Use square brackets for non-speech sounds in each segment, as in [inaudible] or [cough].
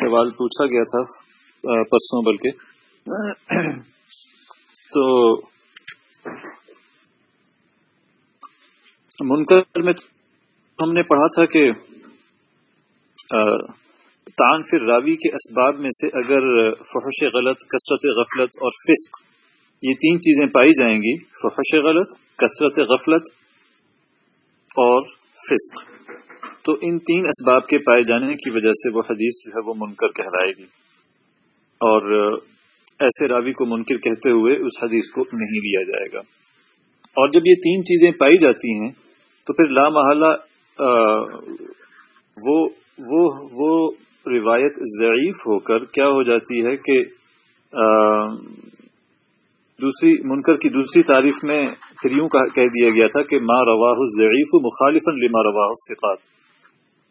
سوال پوچھا گیا تھا پرسوں بلکہ۔ تو منکر میں ہم نے پڑھا تھا کہ تان پھر راوی کے اسباب میں سے اگر فحش غلط، کثرت غفلت اور فسق یہ تین چیزیں پائی جائیں گی، فحش غلط، کثرت غفلت اور فسق۔ تو ان تین اسباب کے پائے جانے کی وجہ سے وہ حدیث جو ہے وہ منکر کہلائے گی۔ اور ایسے راوی کو منکر کہتے ہوئے اس حدیث کو نہیں لیا جائے گا۔ اور جب یہ تین چیزیں پائی جاتی ہیں، تو پھر لا محلہ وہ وہ وہ روایت ضعیف ہو کر کیا ہو جاتی ہے کہ دوسری، منکر کی دوسری تعریف میں پھر یوں کہہ دیا گیا تھا کہ ما رواہ ضعیف مخالف لما رواہ صفات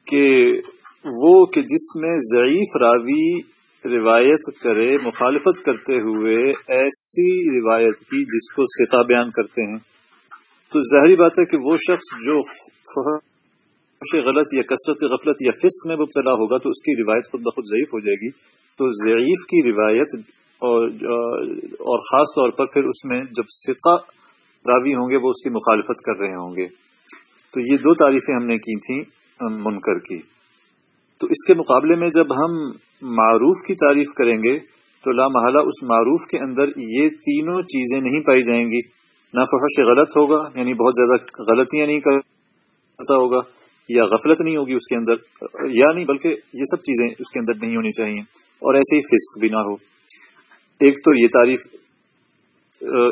کہ وہ کہ جس میں ضعیف راوی روایت کرے، مخالفت کرتے ہوئے ایسی روایت کی جس کو سفا بیان کرتے ہیں۔ تو ظاہری بات ہے کہ وہ شخص جو غلط یا کثرت غفلت یا فسق میں مبتلا ہوگا تو اس کی روایت خود بخود ضعیف ہو جائے گی۔ تو ضعیف کی روایت اور اور خاص طور پر پھر اس میں جب سقہ راوی ہوں گے، وہ اس کی مخالفت کر رہے ہوں گے۔ تو یہ دو تعریفیں ہم نے کی تھیں۔ منکر کی۔ تو اس کے مقابلے میں جب ہم معروف کی تعریف کریں گے، تو لامحالہ اس معروف کے اندر یہ تینوں چیزیں نہیں پائی جائیں گی۔ نہ فحش غلط ہوگا یعنی بہت زیادہ غلطیاں نہیں کرتا ہوگا، یا غفلت نہیں ہوگی اس کے اندر، یا نہیں، بلکہ یہ سب چیزیں اس کے اندر نہیں ہونی چاہیے۔ اور ایسے ہی فسق بھی نہ ہو۔ ایک تو یہ تعریف،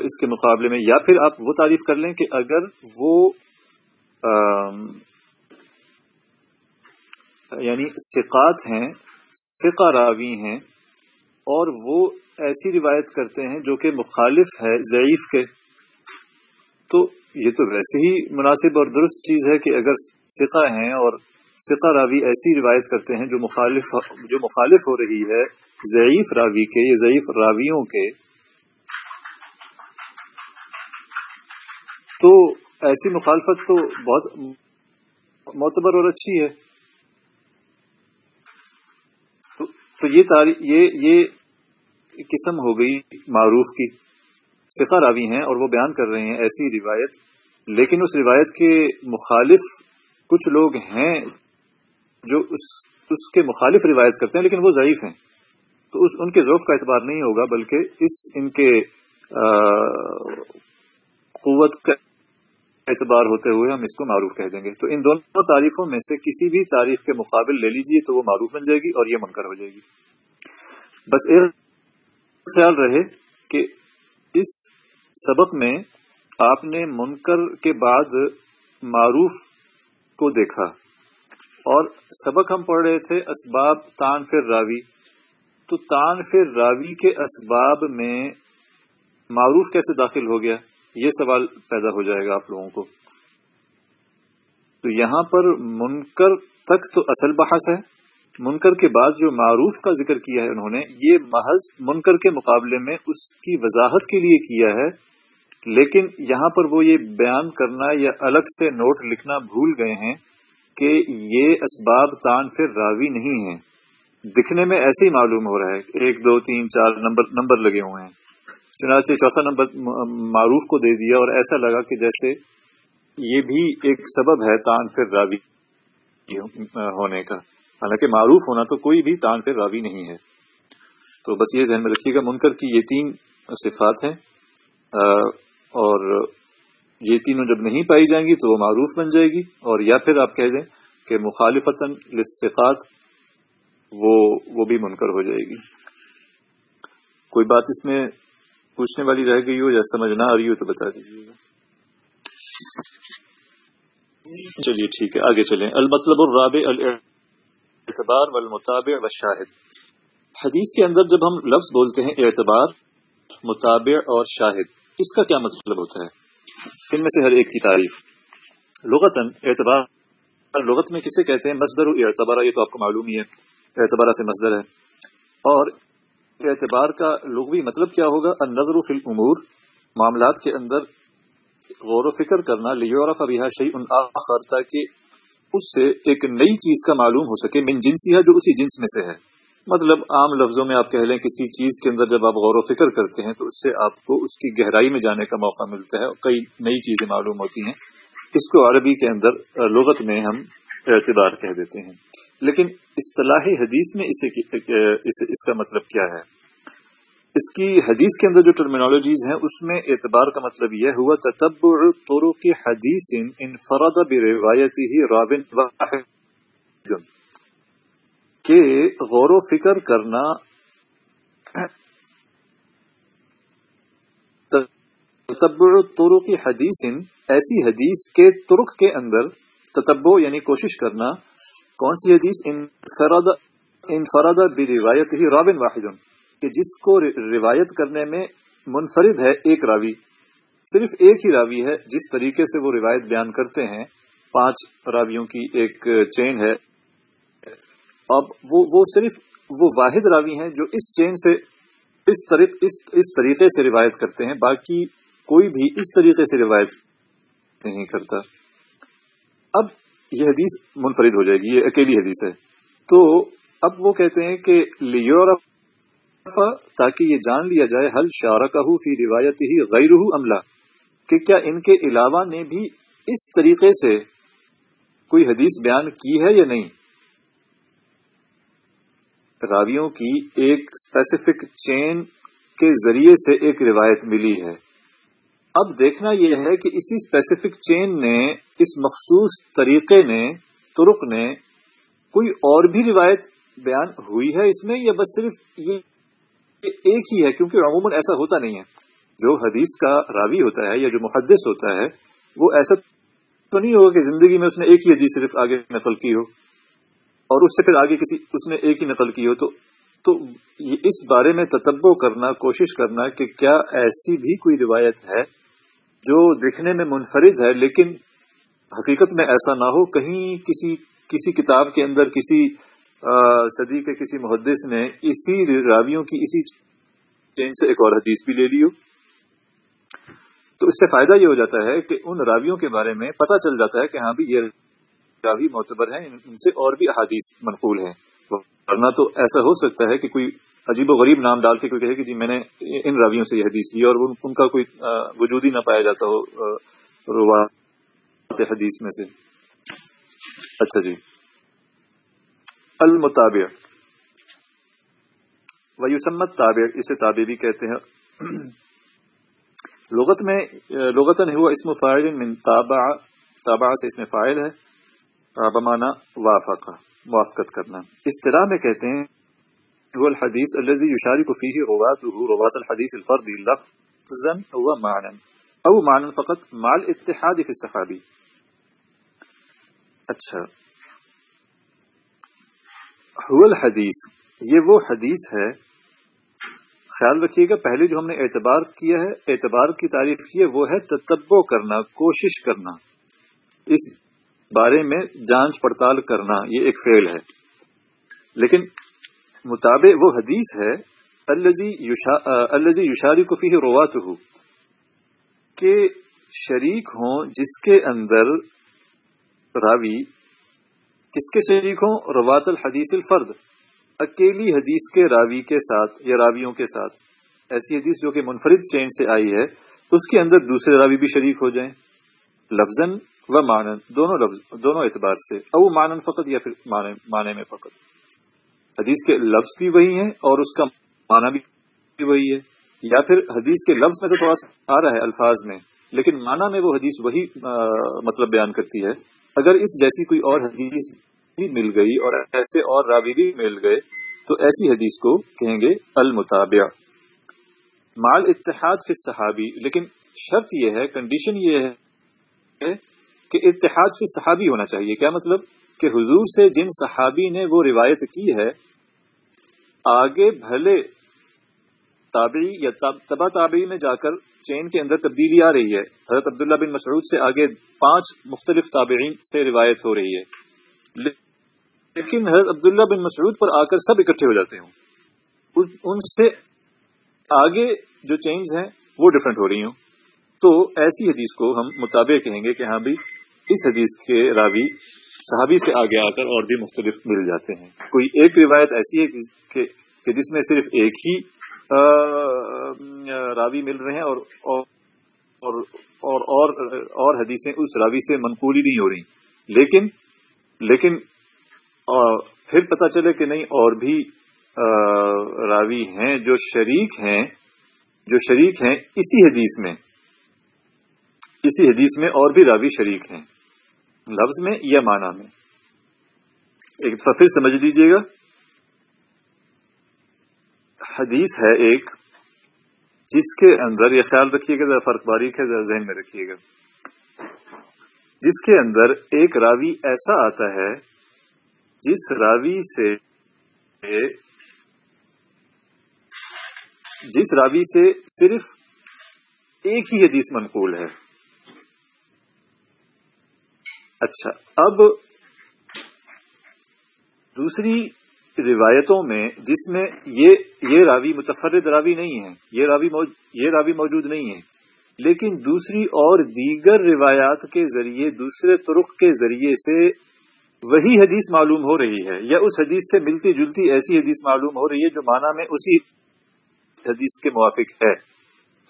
اس کے مقابلے میں، یا پھر آپ وہ تعریف کر لیں کہ اگر وہ یعنی سقات ہیں سقا راوی ہیں اور وہ ایسی روایت کرتے ہیں جو کہ مخالف ہے، ضعیف کے۔ تو یہ تو ویسے ہی مناسب اور درست چیز ہے کہ اگر سکھا ہیں اور سکھا راوی ایسی روایت کرتے ہیں جو مخالف جو مخالف ہو رہی ہے، ضعیف راوی کے، یا ضعیف راویوں کے، تو ایسی مخالفت تو بہت معتبر اور اچھی ہے۔ تو یہ یہ یہ قسم ہو گئی معروف کی۔ سفا راوی ہیں اور وہ بیان کر رہے ہیں ایسی روایت۔ لیکن اس روایت کے مخالف کچھ لوگ ہیں جو اس اس کے مخالف روایت کرتے ہیں، لیکن وہ ضعیف ہیں۔ تو اس، ان کے ذوف کا اعتبار نہیں ہوگا، بلکہ اس، ان کے قوت کا اعتبار ہوتے ہوئے ہم اس کو معروف کہہ دیں گے۔ تو ان دونوں تعریفوں میں سے کسی بھی تعریف کے مقابل لے لیجیے تو وہ معروف بن جائے گی اور یہ منکر ہو جائے گی۔ بس ایک خیال رہے کہ اس سبق میں آپ نے منکر کے بعد معروف کو دیکھا۔ اور سبق ہم پڑھ رہے تھے اسباب تان فر راوی تو تان فر راوی کے اسباب میں معروف کیسے داخل ہو گیا؟ یہ سوال پیدا ہو جائے گا آپ لوگوں کو۔ تو یہاں پر منکر تک تو اصل بحث ہے۔ منکر کے بعد جو معروف کا ذکر کیا ہے انہوں نے، یہ محض منکر کے مقابلے میں اس کی وضاحت کے لیے کیا ہے۔ لیکن یہاں پر وہ یہ بیان کرنا یا الگ سے نوٹ لکھنا بھول گئے ہیں کہ یہ اسباب تان پھر راوی نہیں ہیں۔ دکھنے میں ایسے ہی معلوم ہو رہا ہے ایک، دو، تین، چار نمبر نمبر لگے ہوئے ہیں۔ چنانچہ چوتھا نمبر معروف کو دے دیا اور ایسا لگا کہ جیسے یہ بھی ایک سبب ہے تان پھر راوی ہونے کا۔ حالانکہ معروف ہونا تو کوئی بھی تان پہ راوی نہیں ہے۔ تو بس یہ ذہن میں رکھیے گا، منکر کی یہ تین صفات ہیں۔ اور یہ تینوں جب نہیں پائی جائیں گی تو وہ معروف بن جائے گی۔ اور یا پھر آپ کہہ دیں کہ مخالفت لصفات وہ وہ بھی منکر ہو جائے گی۔ کوئی بات اس میں پوچھنے والی رہ گئی ہو یا سمجھ نہ آ رہی ہو تو بتا دیجیے گا۔ چلیے ٹھیک ہے، آگے چلیں۔ المطلب الرابع اعتبار والمتابع والشاہد۔ حدیث کے اندر جب ہم لفظ بولتے ہیں اعتبار، متابع اور شاہد، اس کا کیا مطلب ہوتا ہے؟ ان میں سے ہر ایک کی تعریف۔ لغت اعتبار، لغت میں کسے کہتے ہیں؟ مصدر اعتبار یہ تو آپ کو معلوم ہی ہے، اعتبار سے مصدر ہے۔ اور اعتبار کا لغوی مطلب کیا ہوگا؟ النظر فی الامور، معاملات کے اندر غور و فکر کرنا لیورف ابیہ شیء آخر تاکہ اس سے ایک نئی چیز کا معلوم ہو سکے، من جنسی ہے جو اسی جنس میں سے ہے۔ مطلب عام لفظوں میں آپ کہہ لیں کسی چیز کے اندر جب آپ غور و فکر کرتے ہیں تو اس سے آپ کو اس کی گہرائی میں جانے کا موقع ملتا ہے اور کئی نئی چیزیں معلوم ہوتی ہیں۔ اس کو عربی کے اندر لغت میں ہم اعتبار کہہ دیتے ہیں۔ لیکن اصطلاحی حدیث میں اسے اس کا مطلب کیا ہے؟ اس کی حدیث کے اندر جو ٹرمینالوجیز ہیں، اس میں اعتبار کا مطلب یہ ہوا، تتبع طرق حدیث انفرد بروایتی ہی رابن واحد. کہ غور و فکر کرنا تتبع طرق حدیث، ایسی حدیث کے ترک کے اندر تتبع یعنی کوشش کرنا کون سی حدیث انفرد انفرد ہی رابن واحد کہ جس کو روایت کرنے میں منفرد ہے ایک راوی صرف ایک ہی راوی ہے جس طریقے سے وہ روایت بیان کرتے ہیں پانچ راویوں کی ایک چین ہے۔ اب وہ وہ صرف وہ واحد راوی ہیں جو اس چین سے اس اس, اس طریقے سے روایت کرتے ہیں باقی کوئی بھی اس طریقے سے روایت نہیں کرتا۔ اب یہ حدیث منفرد ہو جائے گی، یہ اکیلی حدیث ہے۔ تو اب وہ کہتے ہیں کہ لیورپ تاکہ یہ جان لیا جائے حل شارکہ فی روایت ہی غیر عملہ کہ کیا ان کے علاوہ نے بھی اس طریقے سے کوئی حدیث بیان کی ہے یا نہیں؟ راویوں کی ایک اسپیسیفک چین کے ذریعے سے ایک روایت ملی ہے۔ اب دیکھنا یہ ہے کہ اسی اسپیسیفک چین نے، اس مخصوص طریقے نے ترک نے کوئی اور بھی روایت بیان ہوئی ہے اس میں یا بس صرف یہ ایک ہی ہے؟ کیونکہ عموماً ایسا ہوتا نہیں ہے۔ جو حدیث کا راوی ہوتا ہے یا جو محدث ہوتا ہے، وہ ایسا تو نہیں ہوگا کہ زندگی میں اس نے ایک ہی حدیث صرف آگے نقل کی ہو اور اس سے پھر آگے کسی، اس نے ایک ہی نقل کی ہو۔ تو تو اس بارے میں تتبو کرنا، کوشش کرنا کہ کیا ایسی بھی کوئی روایت ہے جو دیکھنے میں منفرد ہے، لیکن حقیقت میں ایسا نہ ہو۔ کہیں کسی کسی کتاب کے اندر، کسی صدی کے کسی محدث نے اسی راویوں کی اسی چین سے ایک اور حدیث بھی لے لی ہو۔ تو اس سے فائدہ یہ ہو جاتا ہے کہ ان راویوں کے بارے میں پتہ چل جاتا ہے کہ ہاں بھی یہ راوی معتبر ہیں، ان سے اور بھی احادیث منقول ہیں۔ ورنہ تو ایسا ہو سکتا ہے کہ کوئی عجیب و غریب نام ڈال کے کوئی کہے کہ جی میں نے ان راویوں سے یہ حدیث لی اور ان کا کوئی وجود ہی نہ پایا جاتا ہو حدیث میں سے۔ اچھا جی۔ المطابع ویوسمت تابع اسے تابع بھی کہتے ہیں۔ [clears throat] لغت میں لغت ہوا اسم فائل من تابع تابع سے اس میں فائل ہے۔ بمانا وافق موافقت کرنا۔ اصطلاح میں کہتے ہیں هو الحديث الذي يشارك فيه رواته روات الحديث الفردي لفظا هو معنى. او معنى فقط مع الاتحاد في الصحابي. اچھا. حدیث یہ وہ حدیث ہے، خیال رکھیے گا، پہلے جو ہم نے اعتبار کیا ہے، اعتبار کی تعریف کی ہے وہ ہے تتبو کرنا، کوشش کرنا. اس بارے میں جانچ پڑتال کرنا، یہ ایک فعل ہے. لیکن مطابق وہ حدیث ہے الزی یوشاری کو فی روات ہو کہ شریک ہوں جس کے اندر راوی کس کے شریک ہوں روات الحدیث الفرد، اکیلی حدیث کے راوی کے ساتھ یا راویوں کے ساتھ۔ ایسی حدیث جو کہ منفرد چین سے آئی ہے، اس کے اندر دوسرے راوی بھی شریک ہو جائیں۔ لفظ و مانن دونوں لفظ، دونوں اعتبار سے، او مانن فقط یا پھر معنی میں فقط۔ حدیث کے لفظ بھی وہی ہیں اور اس کا معنی بھی وہی ہے۔ یا پھر حدیث کے لفظ میں تو تھوڑا آ رہا ہے الفاظ میں، لیکن معنی میں وہ حدیث وہی مطلب بیان کرتی ہے۔ اگر اس جیسی کوئی اور حدیث بھی مل گئی اور ایسے اور راوی بھی مل گئے، تو ایسی حدیث کو کہیں گے المطابع مال اتحاد فی صحابی لیکن شرط یہ ہے کنڈیشن یہ ہے کہ اتحاد فی صحابی ہونا چاہیے۔ کیا مطلب؟ کہ حضور سے جن صحابی نے وہ روایت کی ہے، آگے بھلے تابعی یا تبا تابعی میں جا کر چین کے اندر تبدیلی آ رہی ہے۔ حضرت عبداللہ بن مسعود سے آگے پانچ مختلف تابعین سے روایت ہو رہی ہے۔ لیکن حضرت عبداللہ بن مسعود پر آ کر سب اکٹھے ہو جاتے ہوں۔ ان سے آگے جو چینز ہیں وہ ڈفرنٹ ہو رہی ہوں۔ تو ایسی حدیث کو ہم مطابق کہیں گے کہ ہاں بھی اس حدیث کے راوی صحابی سے آگے آ کر اور بھی مختلف مل جاتے ہیں۔ کوئی ایک روایت ایسی ہے کہ جس میں صرف ایک ہی راوی مل رہے ہیں اور اور اور اور, اور حدیثیں اس راوی سے منقولی نہیں ہو رہی۔ لیکن لیکن پھر پتہ چلے کہ نہیں اور بھی راوی ہیں جو شریک ہیں جو شریک ہیں اسی حدیث میں۔ اسی حدیث میں اور بھی راوی شریک ہیں۔ لفظ میں یا معنی میں؟ ایک دفعہ پھر سمجھ لیجیے گا۔ حدیث ہے ایک جس کے اندر، یہ خیال رکھیے گا، ذرا فرق باریک ہے، ذرا ذہن میں رکھیے گا۔ جس کے اندر ایک راوی ایسا آتا ہے، جس راوی سے، جس راوی سے صرف ایک ہی حدیث منقول ہے۔ اچھا اب دوسری روایتوں میں جس میں یہ یہ راوی متفرد راوی نہیں ہے یہ راوی یہ راوی موجود نہیں ہے لیکن دوسری اور دیگر روایات کے ذریعے، دوسرے ترک کے ذریعے سے وہی حدیث معلوم ہو رہی ہے، یا اس حدیث سے ملتی جلتی ایسی حدیث معلوم ہو رہی ہے جو معنی میں اسی حدیث کے موافق ہے۔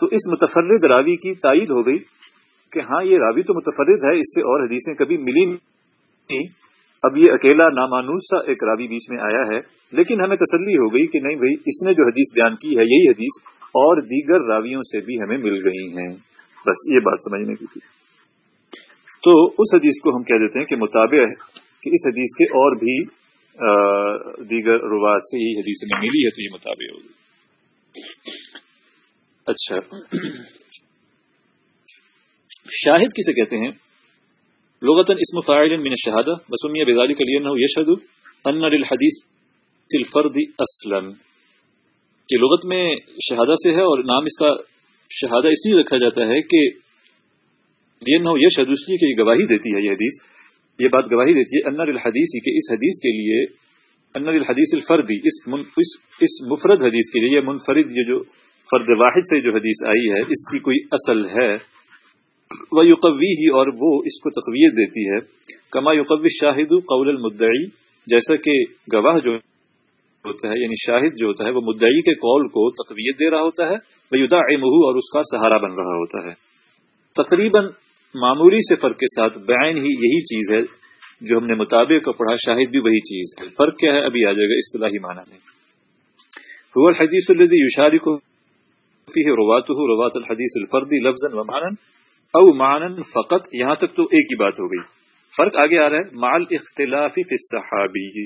تو اس متفرد راوی کی تائید ہو گئی۔ کہ ہاں یہ راوی تو متفرد ہے، اس سے اور حدیثیں کبھی ملی نہیں۔ اب یہ اکیلا نامانوس سا ایک راوی بیچ میں آیا ہے، لیکن ہمیں تسلی ہو گئی کہ نہیں بھائی، اس نے جو حدیث بیان کی ہے، یہی حدیث اور دیگر راویوں سے بھی ہمیں مل گئی ہیں۔ بس یہ بات سمجھنے کی تھی۔ تو اس حدیث کو ہم کہہ دیتے ہیں کہ مطابع کہ اس حدیث کے اور بھی دیگر روات سے یہی حدیث میں ملی ہے، تو یہ مطابع ہوگی اچھا۔ شاہد کسے کہتے ہیں؟ لغتا اسم فاعل من الشهادة وسمي بذلك لأنه يشهد أن للحديث الفرد اصلا کہ لغت میں شہادہ سے ہے اور نام اس کا شہادہ اس لیے رکھا جاتا ہے کہ یہ یہ شہد اس لیے کہ یہ گواہی دیتی ہے یہ حدیث۔ یہ بات گواہی دیتی ہے انر الحدیث کہ اس حدیث کے لیے انر الحدیث الفردی اس من اس, اس مفرد حدیث کے لیے یہ منفرد یہ جو فرد واحد سے جو حدیث آئی ہے اس کی کوئی اصل ہے۔ وہ یوقوی ہی اور وہ اس کو تقویت دیتی ہے، کما یوقوی شاہد قول المدعی، جیسا کہ گواہ جو ہوتا ہے یعنی شاہد جو ہوتا ہے، وہ مدعی کے قول کو تقویت دے رہا ہوتا ہے وہ یدا اور اس کا سہارا بن رہا ہوتا ہے۔ تقریباً معمولی سے فرق کے ساتھ بین ہی یہی چیز ہے، جو ہم نے مطابق کو پڑھا شاہد بھی وہی چیز ہے۔ فرق کیا ہے؟ ابھی آ جائے گا اصطلاحی معنی میں۔ الحدیث الزی یوشاری کو روات روات الحدیث الفردی لفظ و او مانن فقط، یہاں تک تو ایک ہی بات ہو گئی۔ فرق آگے آ رہا ہے مال اختلافی فی صحابی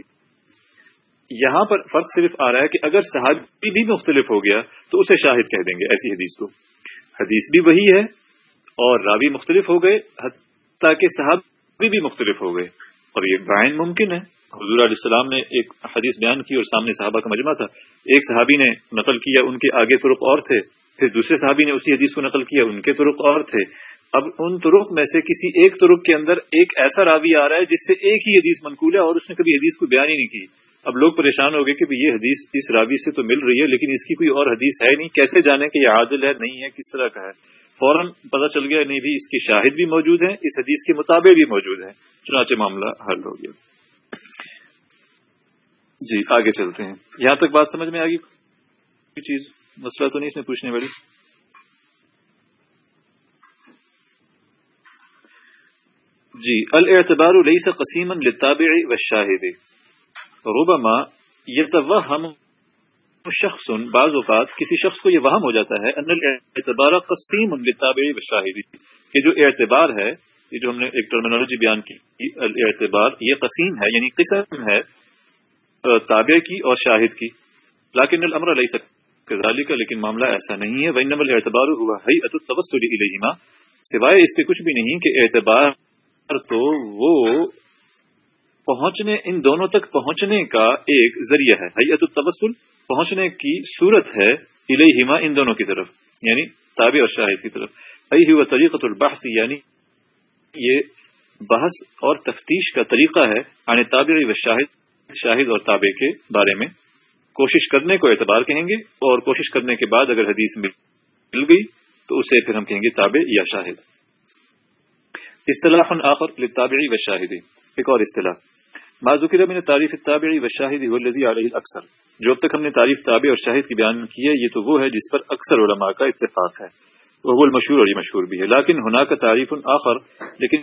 یہاں پر فرق صرف آ رہا ہے کہ اگر صحابی بھی مختلف ہو گیا تو اسے شاہد کہہ دیں گے، ایسی حدیث کو۔ حدیث بھی وہی ہے اور راوی مختلف ہو گئے تاکہ صحابی بھی مختلف ہو گئے۔ اور یہ بائن ممکن ہے۔ حضور علیہ السلام نے ایک حدیث بیان کی اور سامنے صحابہ کا مجمع تھا۔ ایک صحابی نے نقل کیا، ان کے آگے طرق اور تھے۔ پھر دوسرے صحابی نے اسی حدیث کو نقل کیا، ان کے طرق اور تھے۔ اب ان ترک میں سے کسی ایک ترک کے اندر ایک ایسا راوی آ رہا ہے جس سے ایک ہی حدیث منقول ہے اور اس نے کبھی حدیث کو بیان ہی نہیں کی۔ اب لوگ پریشان ہو گئے کہ یہ حدیث اس راوی سے تو مل رہی ہے، لیکن اس کی کوئی اور حدیث ہے نہیں۔ کیسے جانے کہ یہ عادل ہے، نہیں ہے، کس طرح کا ہے؟ فوراً پتہ چل گیا، نہیں بھی اس کے شاہد بھی موجود ہیں، اس حدیث کے مطابق بھی موجود ہیں۔ چنانچہ معاملہ حل ہو گیا۔ جی آگے چلتے ہیں۔ یہاں تک بات سمجھ میں آ گئی؟ چیز، مسئلہ تو نہیں اس میں پوچھنے والی؟ جی الاعتبار ليس قسيما للتابع والشاهد ربما يتوهم شخص، بعض اوقات کسی شخص کو یہ وہم ہو جاتا ہے، ان الاعتبار قسیم للتابع والشاهد کہ جو اعتبار ہے، یہ جو ہم نے ایک ٹرمینالوجی بیان کی، الاعتبار یہ قسیم ہے یعنی قسم ہے تابع کی اور شاہد کی. لیکن الامر ليس كذلك لیکن معاملہ ایسا نہیں ہے. وانما الاعتبار هو هيئه التوسل اليهما سوائے اس کے کچھ بھی نہیں کہ اعتبار تو وہ پہنچنے ان دونوں تک پہنچنے کا ایک ذریعہ ہے۔ حیت التبسل پہنچنے کی صورت ہے الہما ان دونوں کی طرف یعنی تابع اور شاہد کی طرف۔ ای ہوا طریقۃ البحث یعنی یہ بحث اور تفتیش کا طریقہ ہے یعنی تابع و شاہد شاہد اور تابع کے بارے میں۔ کوشش کرنے کو اعتبار کہیں گے اور کوشش کرنے کے بعد اگر حدیث مل گئی تو اسے پھر ہم کہیں گے تابع یا شاہد۔ اصطلاح آخر للتابعی و شاہدی، ایک اور اصطلاح۔ ما ذکر من تعریف التابعی و شاہد هو الذي علیہ الاکثر۔ جو اب تک ہم نے تعریف تابع اور شاہد کی بیان کی ہے، یہ تو وہ ہے جس پر اکثر علماء کا اتفاق ہے۔ وہ المشہور اور یہ مشہور بھی ہے۔ لیکن ہونا کا تعریف آخر، لیکن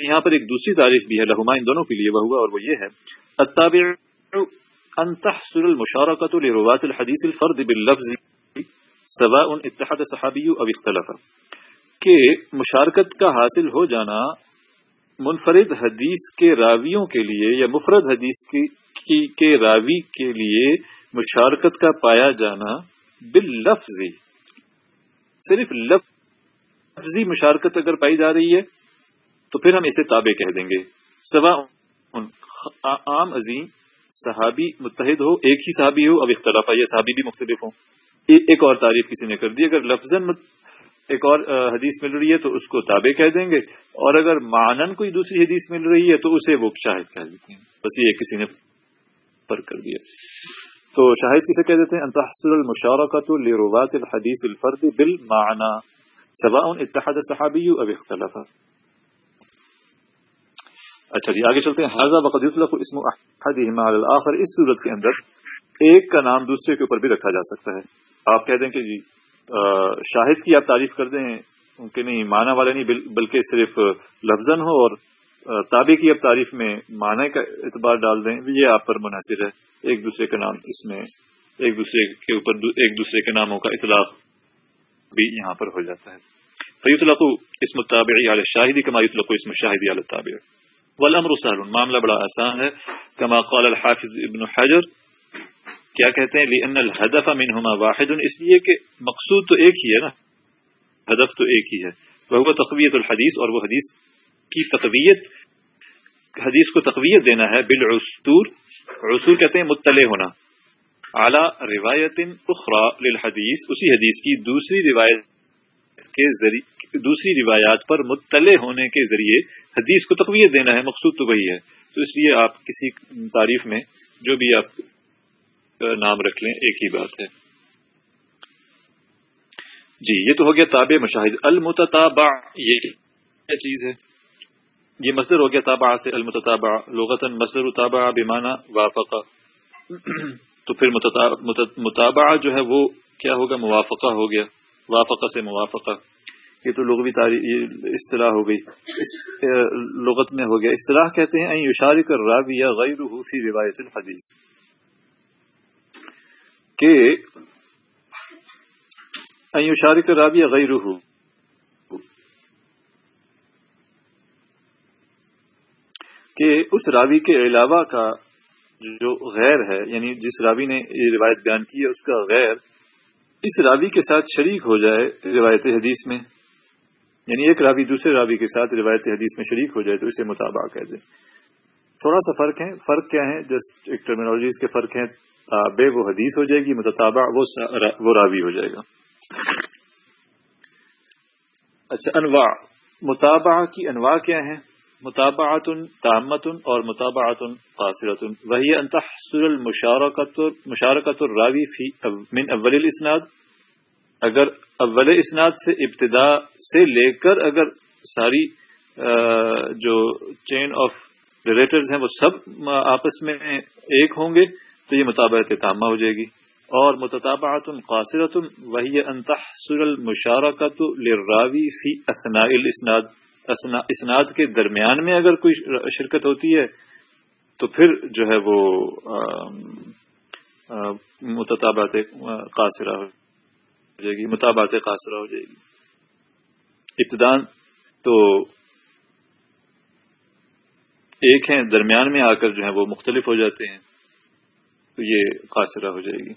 یہاں پر ایک دوسری تعریف بھی ہے لہما ان دونوں کے لیے وہ ہوا اور وہ یہ ہے۔ التابع ان تحصل المشارکت لروات الحدیث الفرد باللفظ، سواء اتحاد صحابی او اختلف۔ کہ مشارکت کا حاصل ہو جانا منفرد حدیث کے راویوں کے لیے یا مفرد حدیث کی کے راوی کے لیے مشارکت کا پایا جانا باللفظی صرف لفظی مشارکت اگر پائی جا رہی ہے، تو پھر ہم اسے تابع کہہ دیں گے. سوا عام عظیم صحابی متحد ہو، ایک ہی صحابی ہو، اب اختلاف یہ صحابی بھی مختلف ہوں. ایک اور تعریف کسی نے کر دی، اگر لفظ ایک اور حدیث مل رہی ہے تو اس کو تابع کہہ دیں گے۔ اور اگر مانن کوئی دوسری حدیث مل رہی ہے تو اسے وہ شاہد کہہ دیتے ہیں۔ بس یہ کسی نے فرق کر دیا۔ تو شاہد کسے کہہ دیتے ہیں؟ انتحصل المشارکت لروات الحدیث الفرد بالمعنى سواء اتحاد صحابی اب اختلاف اچھا جی آگے چلتے ہیں۔ حاضہ وقت یطلق اسم احدهما على الاخر اس صورت کے اندر ایک کا نام دوسرے کے اوپر بھی رکھا جا سکتا ہے۔ آپ کہہ دیں کہ جی شاہد کی آپ تعریف کر دیں کہ نہیں، معنی والے نہیں بلکہ صرف لفظ ہو اور تابع کی اب تعریف میں معنی کا اعتبار ڈال دیں، یہ آپ پر منحصر ہے۔ ایک دوسرے کا نام اس میں، ایک دوسرے کے اوپر ایک دوسرے کے ناموں کا اطلاق بھی یہاں پر ہو جاتا ہے۔ فیط القو اس مطابع شاہدی کما یطلق اسم شاہدی علی تابع والامر سهل، معاملہ بڑا آسان ہے۔ کما قال الحافظ ابن حجر کیا کہتے ہیں، لأن الهدف منهما واحد، اس لیے کہ مقصود تو ایک ہی ہے نا، ہدف تو ایک ہی ہے۔ وہ تقویت الحدیث اور وہ حدیث کی تقویت، حدیث کو تقویت دینا ہے بالعصور عصور کہتے ہیں مطلع ہونا۔ اعلی روایت اخرى للحدیث اسی حدیث کی دوسری روایت کے ذریعے دوسری روایات پر مطلع ہونے کے ذریعے حدیث کو تقویت دینا ہے، مقصود تو وہی ہے۔ تو اس لیے آپ کسی تعریف میں جو بھی آپ نام رکھ لیں، ایک ہی بات ہے۔ جی یہ تو ہو گیا تابع مشاہد۔ المتتابع، یہ کیا چیز ہے؟ یہ مصدر ہو گیا تابع سے المتتابع، لغتاً مصدر تابع بمانا وافقہ۔ تو پھر متابع جو ہے وہ کیا ہوگا؟ موافقہ ہو گیا۔ وافقہ سے موافقہ۔ یہ تو لغوی تاریخ اصطلاح ہو گئی۔ لغت میں ہو گیا۔ اصطلاح کہتے ہیں یشارک الراوی یا غیر فی روایت الحدیث. کہ شارک رابی غیر کہ اس راوی کے علاوہ کا جو غیر ہے یعنی جس راوی نے یہ روایت بیان کی ہے، اس کا غیر اس راوی کے ساتھ شریک ہو جائے روایت حدیث میں. یعنی ایک راوی دوسرے راوی کے ساتھ روایت حدیث میں شریک ہو جائے تو اسے مطابق کہہ دیں. تھوڑا سا فرق ہے، فرق کیا ہے؟ جسٹ ایک ٹرمینالوجیز کے فرق ہیں تابع، وہ حدیث ہو جائے گی متطابع وہ راوی ہو جائے گا۔ اچھا انواع۔ مطابع کی انواع کیا ہیں؟ مطابعت تامت اور مطابعت قاصرت وہی ان تحصل المشارکت، مشارکت الراوی فی من اول الاسناد۔ اگر اول اسناد سے ابتدا سے لے کر اگر ساری جو چین آف ریلیٹرز ہیں، وہ سب آپس میں ایک ہوں گے۔ تو یہ مطابعت تامہ ہو جائے گی۔ اور متطابعت قاصرت وہی انتحصر المشارکت للراوی فی اثناء الاسناد۔ اسناد کے درمیان میں اگر کوئی شرکت ہوتی ہے، تو پھر جو ہے وہ متطابعت قاصرہ ہو جائے گی مطابعت قاصرہ ہو جائے گی۔ ابتدان تو ایک ہیں، درمیان میں آ کر جو ہے وہ مختلف ہو جاتے ہیں۔ تو یہ قاصرہ ہو جائے گی۔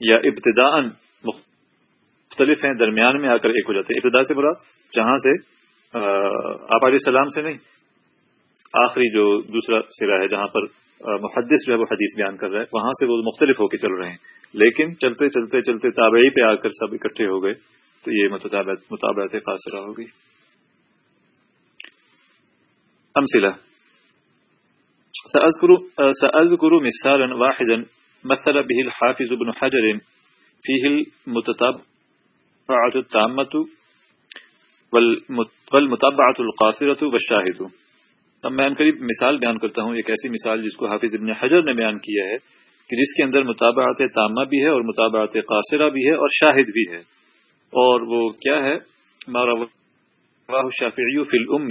یا ابتدا مختلف ہیں، درمیان میں آ کر ایک ہو جاتے ہیں۔ ابتدا سے برا جہاں سے؟ آپ علیہ السلام سے نہیں۔ آخری جو دوسرا سرا ہے جہاں پر محدث جو ہے وہ حدیث بیان کر رہا ہے وہاں سے وہ مختلف ہو کے چل رہے ہیں۔ لیکن چلتے چلتے چلتے تابعی پہ آ کر سب اکٹھے ہو گئے، تو یہ مطابعت قاصرہ ہوگی۔ أمثلة. سأذكر, سأذكر مثالا واحدا مثل به الحافظ بن حجر فيه المتتابعة التامة مطابعت القاصرت و شاہد اب میں قریب مثال بیان کرتا ہوں ایک ایسی مثال جس کو حافظ ابن حجر نے بیان کیا ہے کہ جس کے اندر مطابعت تامہ بھی ہے اور مطابعت قاصرہ بھی ہے اور شاہد بھی ہے۔ اور وہ کیا ہے؟ رواه الشافعي في الأم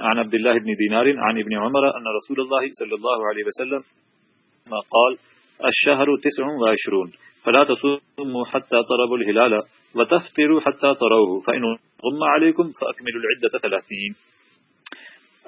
عن عبد الله بن دينار عن ابن عمر أن رسول الله صلى الله عليه وسلم ما قال الشهر تسع وعشرون فلا تصوموا حتى تروا الهلال وتفطروا حتى تروه فإن غم عليكم فأكملوا العدة ثلاثين.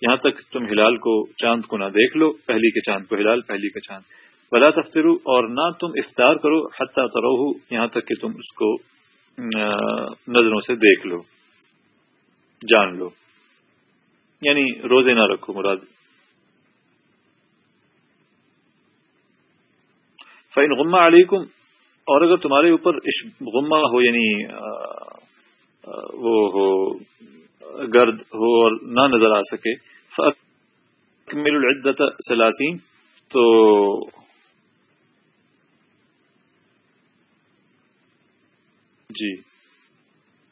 یہاں تک تم ہلال کو چاند کو نہ دیکھ لو، پہلی کے چاند کو ہلال، پہلی کا چاند۔ بلا تفترو، اور نہ تم افطار کرو، حتیٰ تروہ یہاں تک کہ تم اس کو نظروں سے دیکھ لو، جان لو۔ یعنی روزے نہ رکھو، مراد۔ فین غمہ علیکم اور اگر تمہارے اوپر غمہ ہو یعنی وہ ہو گرد ہو اور نہ نظر آ سکے۔ فکمل العدت سلاسین تو جی۔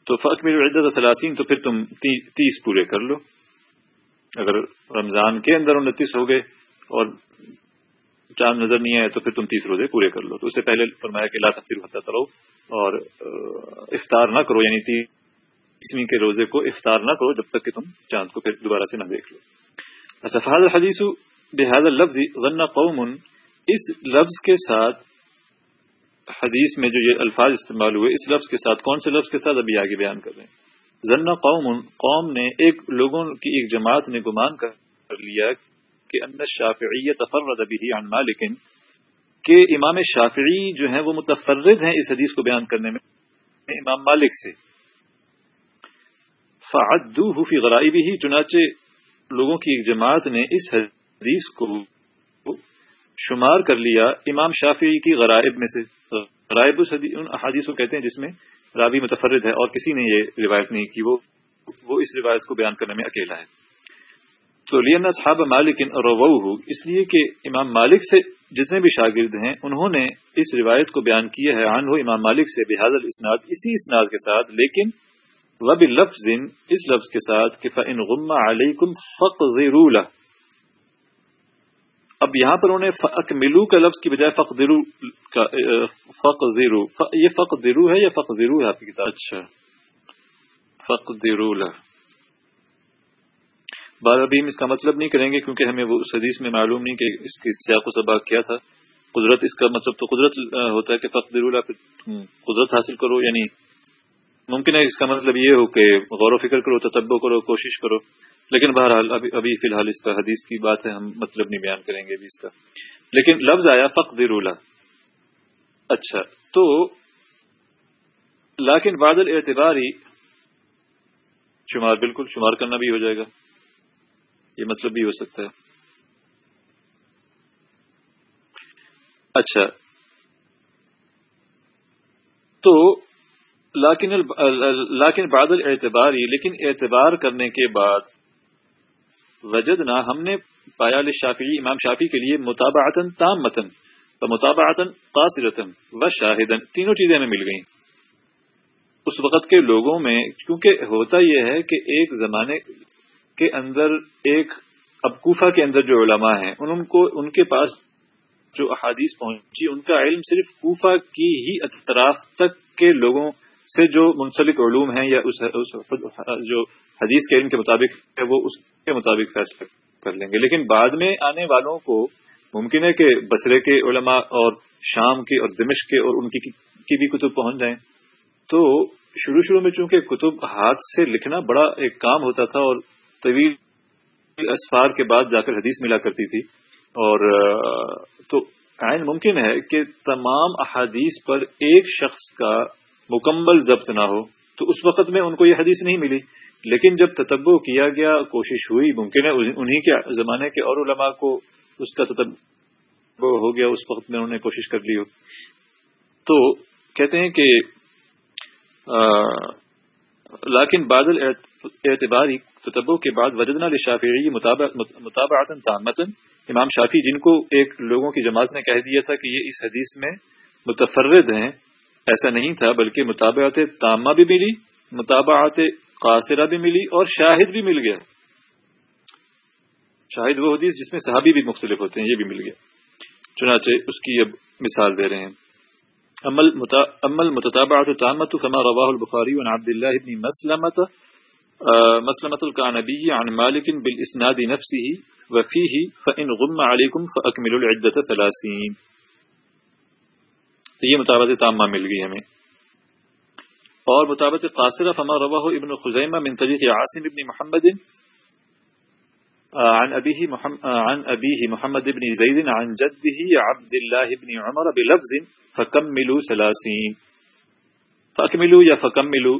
تو فق العدت سلاسین تو پھر تم تیس پورے کر لو۔ اگر رمضان کے اندر انتیس ہو گئے اور چاند نظر نہیں آئے تو پھر تم تیس روزے پورے کر لو۔ تو اس سے پہلے فرمایا کہ لا تفصیل ہوتا کرو اور افطار نہ کرو یعنی تیس تیسویں کے روزے کو افطار نہ کرو جب تک کہ تم چاند کو پھر دوبارہ سے نہ دیکھ لو۔ اچھا فہد الحدیث بحاد لفظ غن قوم، اس لفظ کے ساتھ حدیث میں جو یہ الفاظ استعمال ہوئے، اس لفظ کے ساتھ، کون سے لفظ کے ساتھ؟ ابھی آگے بیان کر رہے ہیں۔ ذنا قوم قوم نے ایک لوگوں کی ایک جماعت نے گمان کر لیا کہ ان شافعی تفرد بھی عن مالک، کہ امام شافعی جو ہیں وہ متفرد ہیں اس حدیث کو بیان کرنے میں، امام مالک سے۔ فعدوه فی غرائبی ہی چنانچہ لوگوں کی ایک جماعت نے اس حدیث کو شمار کر لیا امام شافی کی غرائب میں سے۔ غرائب اس حدیث ان احادیث کو کہتے ہیں جس میں راوی متفرد ہے اور کسی نے یہ روایت نہیں کی، وہ وہ اس روایت کو بیان کرنے میں اکیلا ہے۔ تو لینا صحاب مالک رو اس لیے کہ امام مالک سے جتنے بھی شاگرد ہیں، انہوں نے اس روایت کو بیان کیا ہے۔ عن ہو امام مالک سے بحاد الاسناد اسی اسناد کے ساتھ، لیکن وب لفظ اس لفظ کے ساتھ کہ فن غمہ علیکم فق اب یہاں پر انہوں نے فق ملو کا لفظ کی بجائے فق درو کا فق زیرو یہ فق درو ہے یا فق زیرو ہے آپ کی کتاب؟ اچھا۔ فق بار ابھی ہم اس کا مطلب نہیں کریں گے کیونکہ ہمیں وہ حدیث میں معلوم نہیں کہ اس کی سیاق و سباق کیا تھا۔ قدرت اس کا مطلب تو قدرت ہوتا ہے کہ فق درولہ قدرت حاصل کرو یعنی ممکن ہے اس کا مطلب یہ ہو کہ غور و فکر کرو تتبو کرو، کوشش کرو۔ لیکن بہرحال ابھی ابھی فی الحال اس کا حدیث کی بات ہے، ہم مطلب نہیں بیان کریں گے ابھی اس کا۔ لیکن لفظ آیا فق درولا اچھا تو لاکن بادل اعتباری شمار، بالکل شمار کرنا بھی ہو جائے گا۔ یہ مطلب بھی ہو سکتا ہے۔ اچھا تو لیکن لیکن بعد الاعتباری لیکن اعتبار کرنے کے بعد وجد نہ ہم نے پایا شافی امام شافی کے لیے مطابعتن تام متن و مطابعتن قاصرتن و شاہدن تینوں چیزیں ہمیں مل گئیں۔ اس وقت کے لوگوں میں کیونکہ ہوتا یہ ہے کہ ایک زمانے کے اندر ایک اب کوفہ کے اندر جو علماء ہیں ان کو ان کے پاس جو احادیث پہنچی، ان کا علم صرف کوفہ کی ہی اطراف تک کے لوگوں سے جو منسلک علوم ہیں یا اس جو حدیث کے علم کے مطابق ہے، وہ اس کے مطابق فیصلہ کر لیں گے۔ لیکن بعد میں آنے والوں کو ممکن ہے کہ بصرے کے علماء اور شام کے اور دمش کے اور ان کی بھی کتب پہنچ جائیں۔ تو شروع شروع میں چونکہ کتب ہاتھ سے لکھنا بڑا ایک کام ہوتا تھا اور طویل اسفار کے بعد جا کر حدیث ملا کرتی تھی اور، تو عین ممکن ہے کہ تمام احادیث پر ایک شخص کا مکمل ضبط نہ ہو، تو اس وقت میں ان کو یہ حدیث نہیں ملی۔ لیکن جب تتبع کیا گیا، کوشش ہوئی، ممکن ہے انہی کے زمانے کے اور علماء کو اس کا تتبع ہو گیا، اس وقت میں انہوں نے کوشش کر لی ہو۔ تو کہتے ہیں کہ لیکن بادل اعتباری تتبو کے بعد وجدنا شافی مطابعت تامتن امام شافی جن کو ایک لوگوں کی جماعت نے کہہ دیا تھا کہ یہ اس حدیث میں متفرد ہیں ایسا نہیں تھا، بلکہ مطابعت تامہ بھی ملی مطابعت قاصرہ بھی ملی اور شاہد بھی مل گیا۔ شاہد وہ حدیث جس میں صحابی بھی مختلف ہوتے ہیں، یہ بھی مل گیا۔ چنانچہ اس کی اب مثال دے رہے ہیں۔ امل متطابعت تامت فما رواہ البخاری عن عبد الله بن مسلمة مسلمة القعنبي عن مالك بالاسناد نفسه وفيه فإن غم عليكم فأكملوا العدة ثلاثين تو یہ مطابقت تامہ مل گئی ہمیں۔ اور مطابق قاصرہ فما رواہ ابن خزیمہ من طریق عاصم ابن محمد عن أبيه محمد, عن أبيه محمد بن زيد عن جده عبد الله بن عمر بلفظ فكملوا ثلاثين فأكملوا یا فكملوا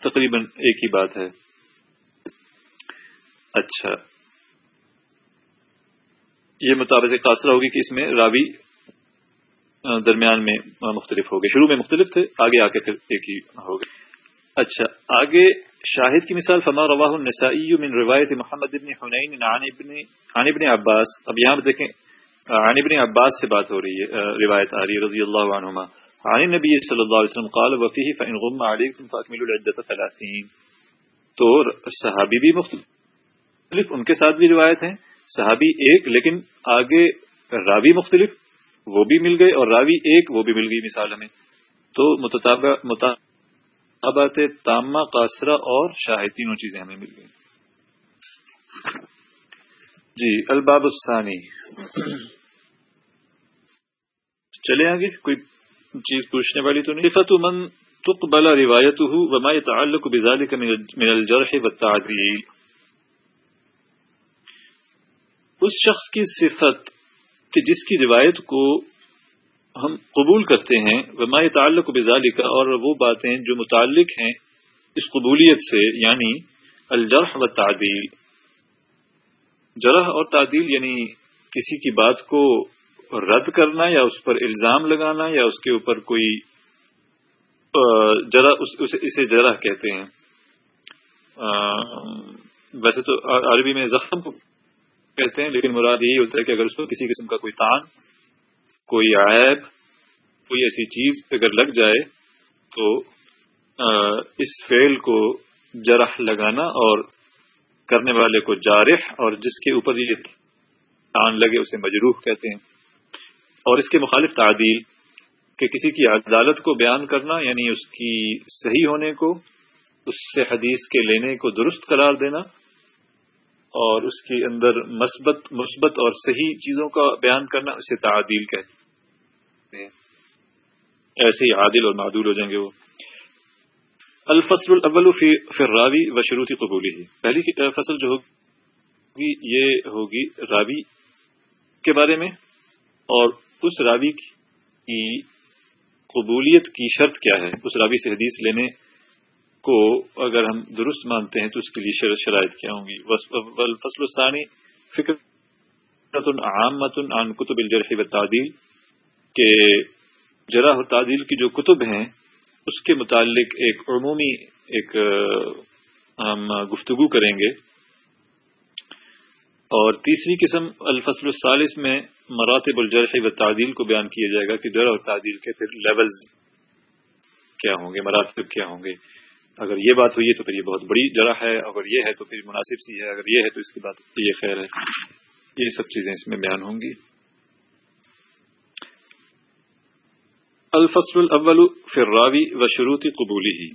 تقریباً ایک ہی بات ہے۔ اچھا۔ یہ مطابق قاصرہ ہوگی کہ اس میں راوی درمیان میں مختلف ہو گئے۔ شروع میں مختلف تھے آگے آ کے پھر ایک ہی ہو گئے۔ اچھا آگے شاہد کی مثال فما رواہ النسائی من روایت محمد ابن حنین عن ابن, عن ابن عباس۔ اب یہاں پہ دیکھیں عن ابن عباس سے بات ہو رہی ہے روایت آ رہی ہے رضی اللہ عنہما۔ عن نبی صلی اللہ علیہ وسلم قال وفیہ فإن غم علیکم فاکملوا العدت ثلاثین. تو صحابی بھی مختلف ان کے ساتھ بھی روایت ہیں۔ صحابی ایک لیکن آگے راوی مختلف وہ بھی مل گئے اور راوی ایک وہ بھی مل گئی مثال ہمیں۔ تو متطابع تامہ، قاصرہ اور شاہد تینوں چیزیں ہمیں مل گئی جی الباب الثانی۔ چلے آگے، کوئی چیز پوچھنے والی تو نہیں؟ فتو من تقبل روایته وما يتعلق بذلك من الجرح والتعديل اس شخص کی صفت کہ جس کی روایت کو ہم قبول کرتے ہیں، وما تعلق بزالی کا اور وہ باتیں جو متعلق ہیں اس قبولیت سے یعنی الجرح و تعدیل جرح اور تعدیل یعنی کسی کی بات کو رد کرنا یا اس پر الزام لگانا یا اس کے اوپر کوئی اسے جرح کہتے ہیں۔ ویسے تو عربی میں زخم کہتے ہیں، لیکن مراد یہی ہوتا ہے کہ اگر اس کو کسی قسم کا کوئی تان کوئی عیب، کوئی ایسی چیز اگر لگ جائے تو اس فعل کو جرح لگانا اور کرنے والے کو جارح اور جس کے اوپر یہ تان لگے اسے مجروح کہتے ہیں۔ اور اس کے مخالف تعدیل کہ کسی کی عدالت کو بیان کرنا یعنی اس کی صحیح ہونے کو، اس سے حدیث کے لینے کو درست قرار دینا اور اس کے اندر مثبت مثبت اور صحیح چیزوں کا بیان کرنا اسے تعدیل کہتے ہیں۔ ایسے ہی عادل اور معدول ہو جائیں گے وہ۔ الفصل الاول فی راوی و شروطی قبولی ہی پہلی فصل جو ہوگی، یہ ہوگی راوی کے بارے میں۔ اور اس راوی کی قبولیت کی شرط کیا ہے؟ اس راوی سے حدیث لینے کو اگر ہم درست مانتے ہیں تو اس کے لیے شرائط کیا ہوں گی؟ الفصل الثانی فکر عامت عن کتب الجرح و تعدیل کہ جرح و تعدیل کی جو کتب ہیں، اس کے متعلق ایک عمومی ایک ہم گفتگو کریں گے۔ اور تیسری قسم، الفصل الثالث میں مراتب الجرح و تعدیل کو بیان کیا جائے گا کہ جرح و تعدیل کے پھر لیولز کیا ہوں گے، مراتب کیا ہوں گے۔ اگر یہ بات ہوئی ہے تو پھر یہ بہت بڑی جرح ہے، اگر یہ ہے تو پھر مناسب سی ہے، اگر یہ ہے تو اس کی بات یہ خیر ہے۔ یہ سب چیزیں اس میں بیان ہوں گی۔ الفصل الاول في الراوي وشروط قبوله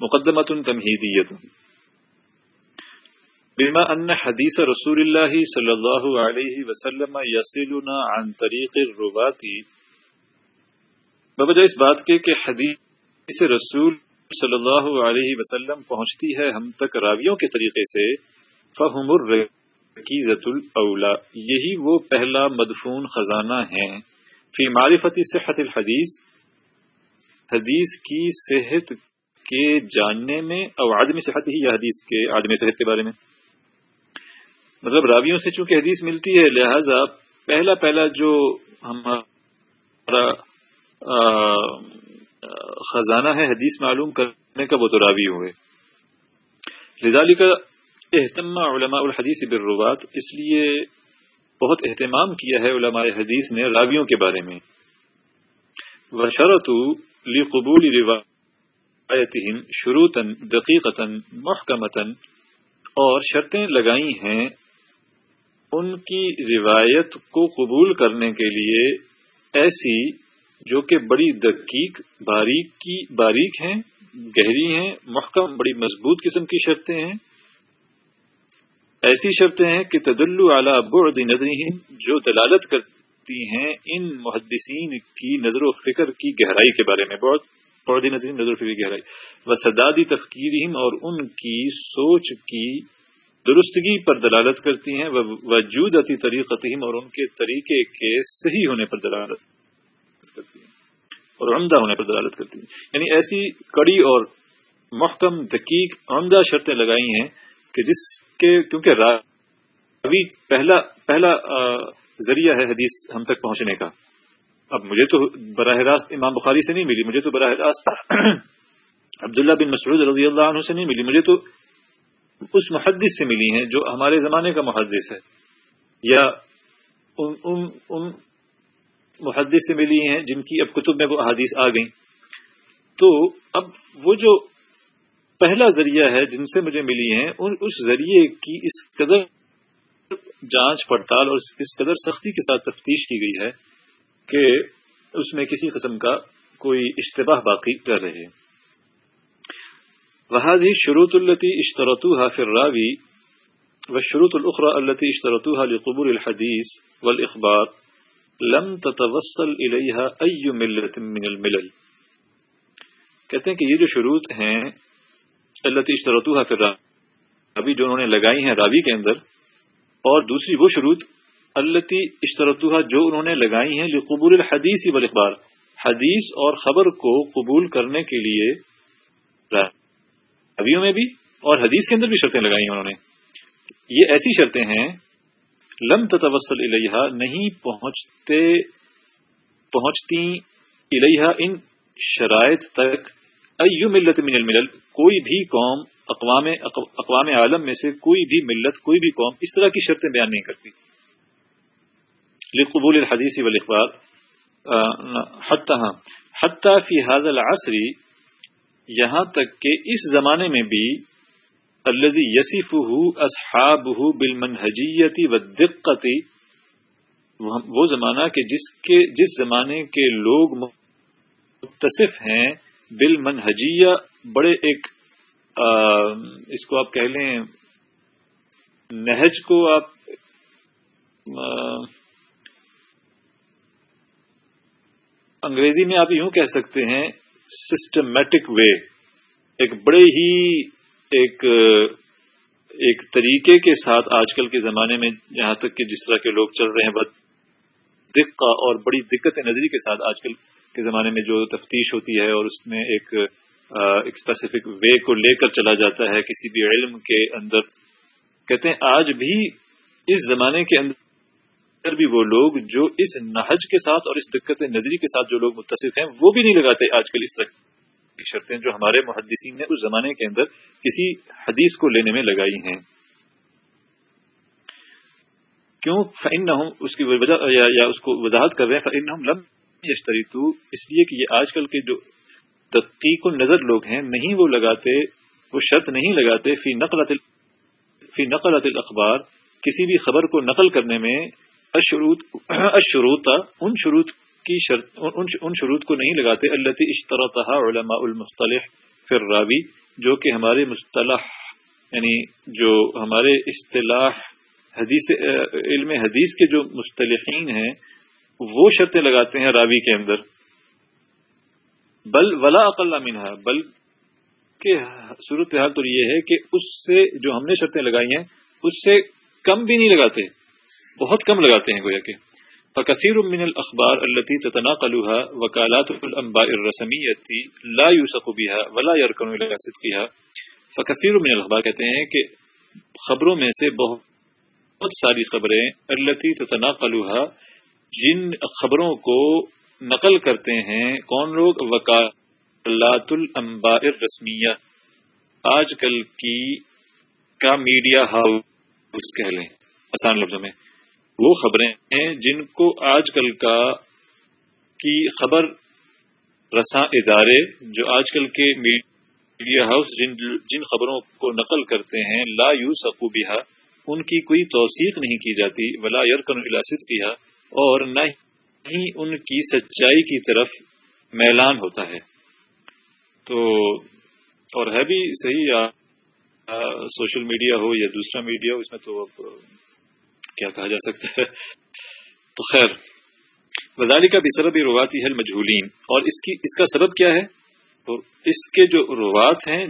مقدمة تمهيدية بما أن حديث رسول الله صلى الله عليه وسلم يصلنا عن طريق الروات بوجہ اس بات کے کہ حدیث رسول صلی اللہ علیہ وسلم پہنچتی ہے ہم تک راویوں کے طریقے سے فہم الرقیزت الاولا یہی وہ پہلا مدفون خزانہ ہیں۔ فی معرفتی صحت الحدیث، حدیث کی صحت کے جاننے میں اور آدمی صحت ہی یا حدیث کے آدمی صحت کے بارے میں۔ مطلب راویوں سے چونکہ حدیث ملتی ہے، لہذا پہلا پہلا جو ہمارا خزانہ ہے، حدیث معلوم کرنے کا وہ تو راوی ہوئے۔ لدالی کا اہتمام علماء الحدیث بالروات اس لیے بہت اہتمام کیا ہے علماء حدیث نے راویوں کے بارے میں۔ وشرط لقبول روایتهم شروطا، دقیقتا، محکمتا، اور شرطیں لگائی ہیں ان کی روایت کو قبول کرنے کے لیے ایسی جو کہ بڑی دقیق، باریک کی، باریک ہیں، گہری ہیں، محکم، بڑی مضبوط قسم کی شرطیں ہیں۔ ایسی شرطیں ہیں کہ تدل اعلی بعد نظرین جو دلالت کرتی ہیں ان محدثین کی نظر و فکر کی گہرائی کے بارے میں۔ بہت بعد نظرین نظر و فکر کی گہرائی۔ و سدادی تفکیرہم، اور ان کی سوچ کی درستگی پر دلالت کرتی ہیں۔ وجود اتی طریقتہم، اور ان کے طریقے کے صحیح ہونے پر دلالت کرتی ہیں اور عمدہ ہونے پر دلالت کرتی ہیں۔ یعنی ایسی کڑی اور محکم دقیق عمدہ شرطیں لگائی ہیں کہ جس کے کیونکہ راوی پہلا پہلا ذریعہ ہے حدیث ہم تک پہنچنے کا۔ اب مجھے تو براہ راست امام بخاری سے نہیں ملی مجھے تو براہ راست [clears throat] عبداللہ بن مسعود رضی اللہ عنہ سے نہیں ملی مجھے تو اس محدث سے ملی ہیں جو ہمارے زمانے کا محدث ہے۔ یا ان ان, ان محدث سے ملی ہیں، جن کی اب کتب میں وہ احادیث آ گئیں۔ تو اب وہ جو پہلا ذریعہ ہے جن سے مجھے ملی ہیں، ان اس ذریعے کی اس قدر جانچ، پڑتال اور اس قدر سختی کے ساتھ تفتیش کی گئی ہے کہ اس میں کسی قسم کا کوئی اشتباہ باقی کر رہے وہی شروط التی اشترتوها في الراوي والشروط الاخرى التي اشترطوها لقبول الحديث والاخبار لم تتوصل اليها اي ملة من الملل. کہتے ہیں کہ یہ جو شروط ہیں التی اشترتوها في الراوي جو انہوں نے لگائی ہیں راوی کے اندر، اور دوسری وہ شروط التی اشترتوها جو انہوں نے لگائی ہیں لقبول الحدیث والاخبار حدیث اور خبر کو قبول کرنے کے لیے ابھیوں میں بھی اور حدیث کے اندر بھی شرطیں لگائی ہیں انہوں نے۔ یہ ایسی شرطیں ہیں لم تتوسل الیہا نہیں پہنچتے، پہنچتی الیہا ان شرائط تک ایو ملت من الملل، کوئی بھی قوم، اقوام اقوام عالم میں سے کوئی بھی ملت، کوئی بھی قوم اس طرح کی شرطیں بیان نہیں کرتی۔ لقبول الحدیث والاخبار حتی حتی فی هذا العصر، یہاں تک کہ اس زمانے میں بھی الذي يصفه اصحابه بالمنهجیت والدقت وہ زمانہ کہ جس کے جس زمانے کے لوگ متصف ہیں بالمنهجیہ بڑے ایک اس کو آپ کہہ لیں، نہج کو آپ انگریزی میں آپ یوں کہہ سکتے ہیں سسٹمیٹک وے ایک بڑے ہی ایک ایک طریقے کے ساتھ آج کل کے زمانے میں یہاں تک کہ جس طرح کے لوگ چل رہے ہیں بد دقہ اور بڑی دقت نظری کے ساتھ آج کل کے زمانے میں جو تفتیش ہوتی ہے اور اس میں ایک اسپیسیفک وے کو لے کر چلا جاتا ہے، کسی بھی علم کے اندر۔ کہتے ہیں، آج بھی اس زمانے کے اندر بھی وہ لوگ جو اس نہج کے ساتھ اور اس دقت نظری کے ساتھ جو لوگ متصف ہیں، وہ بھی نہیں لگاتے آج کل اس طرح۔ کی شرطیں جو ہمارے محدثین نے اس زمانے کے اندر کسی حدیث کو لینے میں لگائی ہیں۔ کیوں؟ فن اس کی وجہ، یا اس کو وضاحت کر رہے ہیں فن لم یشتری تو اس لیے کہ یہ آج کل کے جو تحقیق نظر لوگ ہیں، نہیں وہ لگاتے، وہ شرط نہیں لگاتے فی نقل فی نقل الاخبار، کسی بھی خبر کو نقل کرنے میں اشروط ان شروط کی شرط ان شروط کو نہیں لگاتے اللہ اشترط علماء المصطلح فر راوی جو کہ ہمارے مصطلح یعنی جو ہمارے اصطلاح حدیث علم حدیث کے جو مصطلحین ہیں، وہ شرطیں لگاتے ہیں راوی کے اندر۔ بل ولا اقل منہا بل کہ صورت حال تو یہ ہے کہ اس سے جو ہم نے شرطیں لگائی ہیں، اس سے کم بھی نہیں لگاتے، بہت کم لگاتے ہیں گویا کہ۔ فکثیر من الاخبار التي تتناقلها وكالات الانباء الرسميه لا يوثق بها ولا يركن الى صدقها. فکثیر من الاخبار کہتے ہیں کہ خبروں میں سے بہت ساری خبریں التي تتناقلها جن خبروں کو نقل کرتے ہیں کون لوگ؟ وکالات الانباء الرسمیہ. آج کل کی کا میڈیا ہاؤس کہہ لیں. آسان لفظوں میں. وہ خبریں ہیں جن کو آج کل کا کی خبر رساں ادارے جو آج کل کے میڈیا ہاؤس جن جن خبروں کو نقل کرتے ہیں، لا یو سقوبیہ ان کی کوئی توثیق نہیں کی جاتی، ولا یرکن الاسد کیا اور نہ ہی ان کی سچائی کی طرف میلان ہوتا ہے۔ تو، اور ہے بھی صحیح یا سوشل میڈیا ہو یا دوسرا میڈیا ہو، اس میں تو اب کیا کہا جا سکتا ہے۔ تو خیر وزالی کا بھی سبب رواتی ہے مجھولین اور اس کی، اس کا سبب کیا ہے؟ تو اس کے جو روات ہیں،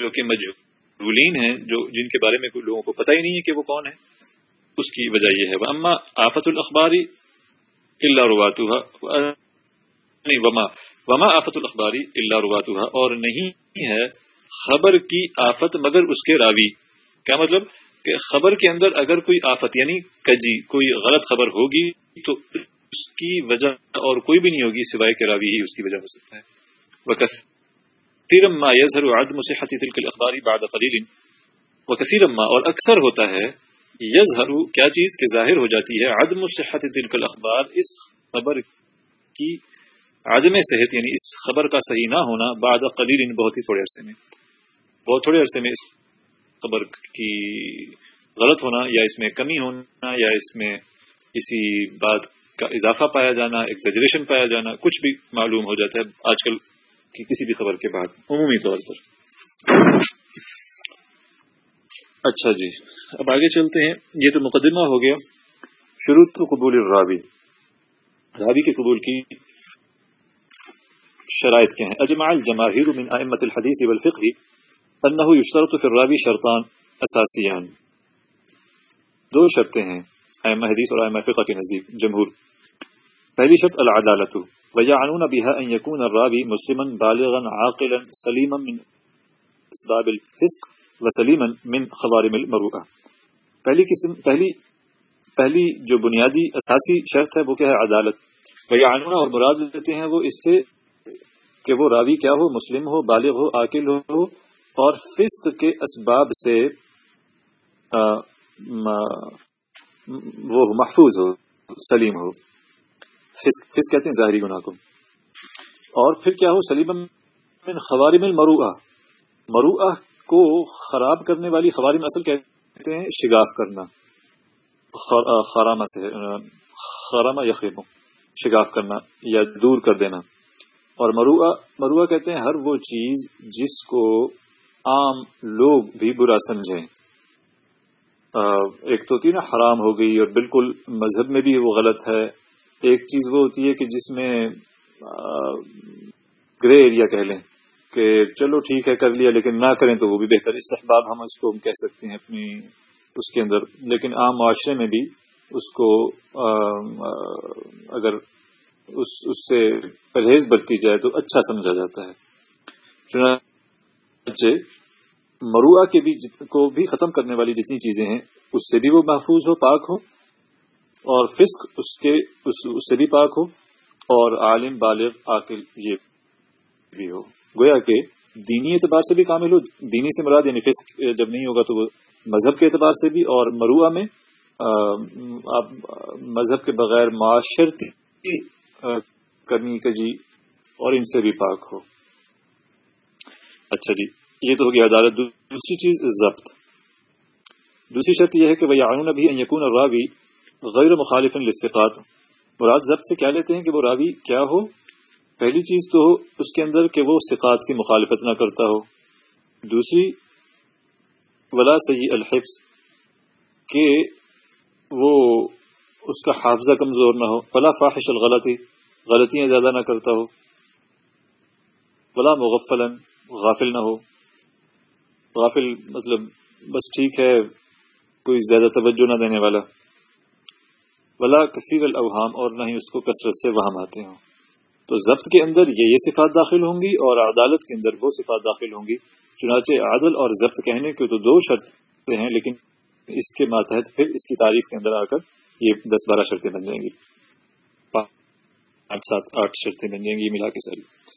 جو کہ مجھولین ہیں، جو، جن کے بارے میں لوگوں کو پتہ ہی نہیں ہے کہ وہ کون ہے اس کی وجہ یہ ہے۔ اما آفت الاخباری اللہ روات وما وما آفت الاخباری اللہ روات اور نہیں ہے خبر کی آفت مگر اس کے راوی۔ کیا مطلب؟ کہ خبر کے اندر اگر کوئی آفت یعنی کجی کوئی غلط خبر ہوگی تو اس کی وجہ اور کوئی بھی نہیں ہوگی سوائے کے راوی ہی اس کی وجہ ہو سکتا ہے۔ وہ ما یظہر عدم صحت تلک الاخبار بعد قلیل وہ کثیر ما اور اکثر ہوتا ہے یظہر کیا چیز کہ ظاہر ہو جاتی ہے عدم صحت تلک الاخبار اس خبر کی عدم صحت یعنی اس خبر کا صحیح نہ ہونا بعد قلیل بہت ہی تھوڑے عرصے میں۔ بہت تھوڑے عرصے میں اس خبر کی غلط ہونا یا اس میں کمی ہونا یا اس میں کسی بات کا اضافہ پایا جانا ایکزیجریشن پایا جانا، کچھ بھی معلوم ہو جاتا ہے آج کل کی کسی بھی خبر کے بعد، عمومی طور پر۔ اچھا جی اب آگے چلتے ہیں۔ یہ تو مقدمہ ہو گیا۔ شروع تو قبول الراوی۔ راوی کے قبول کی شرائط کیا ہیں؟ اجماع الجماہیر من ائمه الحديث والفقه انه يشترط في الراوي شرطان اساسیان۔ دو شرطیں ہیں ائمہ حدیث اور ائمہ فقہ کے نزدیک، جمہور۔ پہلی شرط العدالت ويعنون بها ان يكون الراوي مسلما بالغا عاقلا سليما من اسباب الفسق وسليما من خوارم المروءه پہلی قسم، پہلی پہلی جو بنیادی اساسی شرط ہے وہ کیا ہے؟ عدالت۔ ويعنون اور مراد لیتے ہیں وہ اس سے کہ وہ راوی کیا ہو؟ مسلم ہو، بالغ ہو، عاقل ہو اور فسق کے اسباب سے وہ محفوظ ہو، سلیم ہو۔ فسق فسق کہتے ہیں ظاہری گناہ کو۔ اور پھر کیا ہو؟ سلیم من خوارم المروعہ مروعہ کو خراب کرنے والی خوارم اصل کہتے ہیں شگاف کرنا۔ خرامہ سے خرامہ یخریم شگاف کرنا یا دور کر دینا۔ اور مروعہ مروعہ کہتے ہیں ہر وہ چیز جس کو عام لوگ بھی برا سمجھیں۔ ایک تو ہوتی ہے نا، حرام ہو گئی اور بالکل مذہب میں بھی وہ غلط ہے۔ ایک چیز وہ ہوتی ہے کہ جس میں گرے ایریا کہہ لیں کہ چلو ٹھیک ہے، کر لیا، لیکن نہ کریں تو وہ بھی بہتر۔ استحباب ہم اس کو کہہ سکتے ہیں اپنی، اس کے اندر۔ لیکن عام معاشرے میں بھی اس کو اگر اس اس سے پرہیز برتی جائے تو اچھا سمجھا جاتا ہے۔ مروا کے بھی کو بھی ختم کرنے والی جتنی چیزیں ہیں، اس سے بھی وہ محفوظ ہو، پاک ہو، اور فسق اس کے اس سے بھی پاک ہو، اور عالم، بالغ، عاقل یہ بھی ہو۔ گویا کہ دینی اعتبار سے بھی کامل ہو، دینی سے مراد یعنی فسق جب نہیں ہوگا تو وہ مذہب کے اعتبار سے بھی، اور مروا میں آپ مذہب کے بغیر معاشرتی کرنی کا جی اور ان سے بھی پاک ہو۔ اچھا جی یہ تو ہوگی عدالت۔ دوسری چیز ضبط۔ دوسری شرط یہ ہے کہ وہ آئین ابھی یقون اور راوی غیر مخالف لصفات مراد ضبط سے کیا لیتے ہیں کہ وہ راوی کیا ہو؟ پہلی چیز تو ہو اس کے اندر کہ وہ صفات کی مخالفت نہ کرتا ہو۔ دوسری، ولا سی الحفظ، کہ وہ اس کا حافظہ کمزور نہ ہو۔ فلا فاحش الغلطی غلطیاں زیادہ نہ کرتا ہو۔ ولا مغفلا غافل نہ ہو۔ غافل مطلب بس ٹھیک ہے، کوئی زیادہ توجہ نہ دینے والا۔ ولا کثیر الاوہام اور نہ ہی اس کو کثرت سے وہم آتے ہوں۔ تو ضبط کے اندر یہ یہ صفات داخل ہوں گی اور عدالت کے اندر وہ صفات داخل ہوں گی۔ چنانچہ عادل اور ضبط کہنے کے تو دو شرطیں ہیں، لیکن اس کے ماتحت پھر اس کی تاریخ کے اندر آ کر یہ دس بارہ شرطیں بن جائیں گی۔ پانچ، سات، آٹھ شرطیں بن جائیں گی ملا کے ساری۔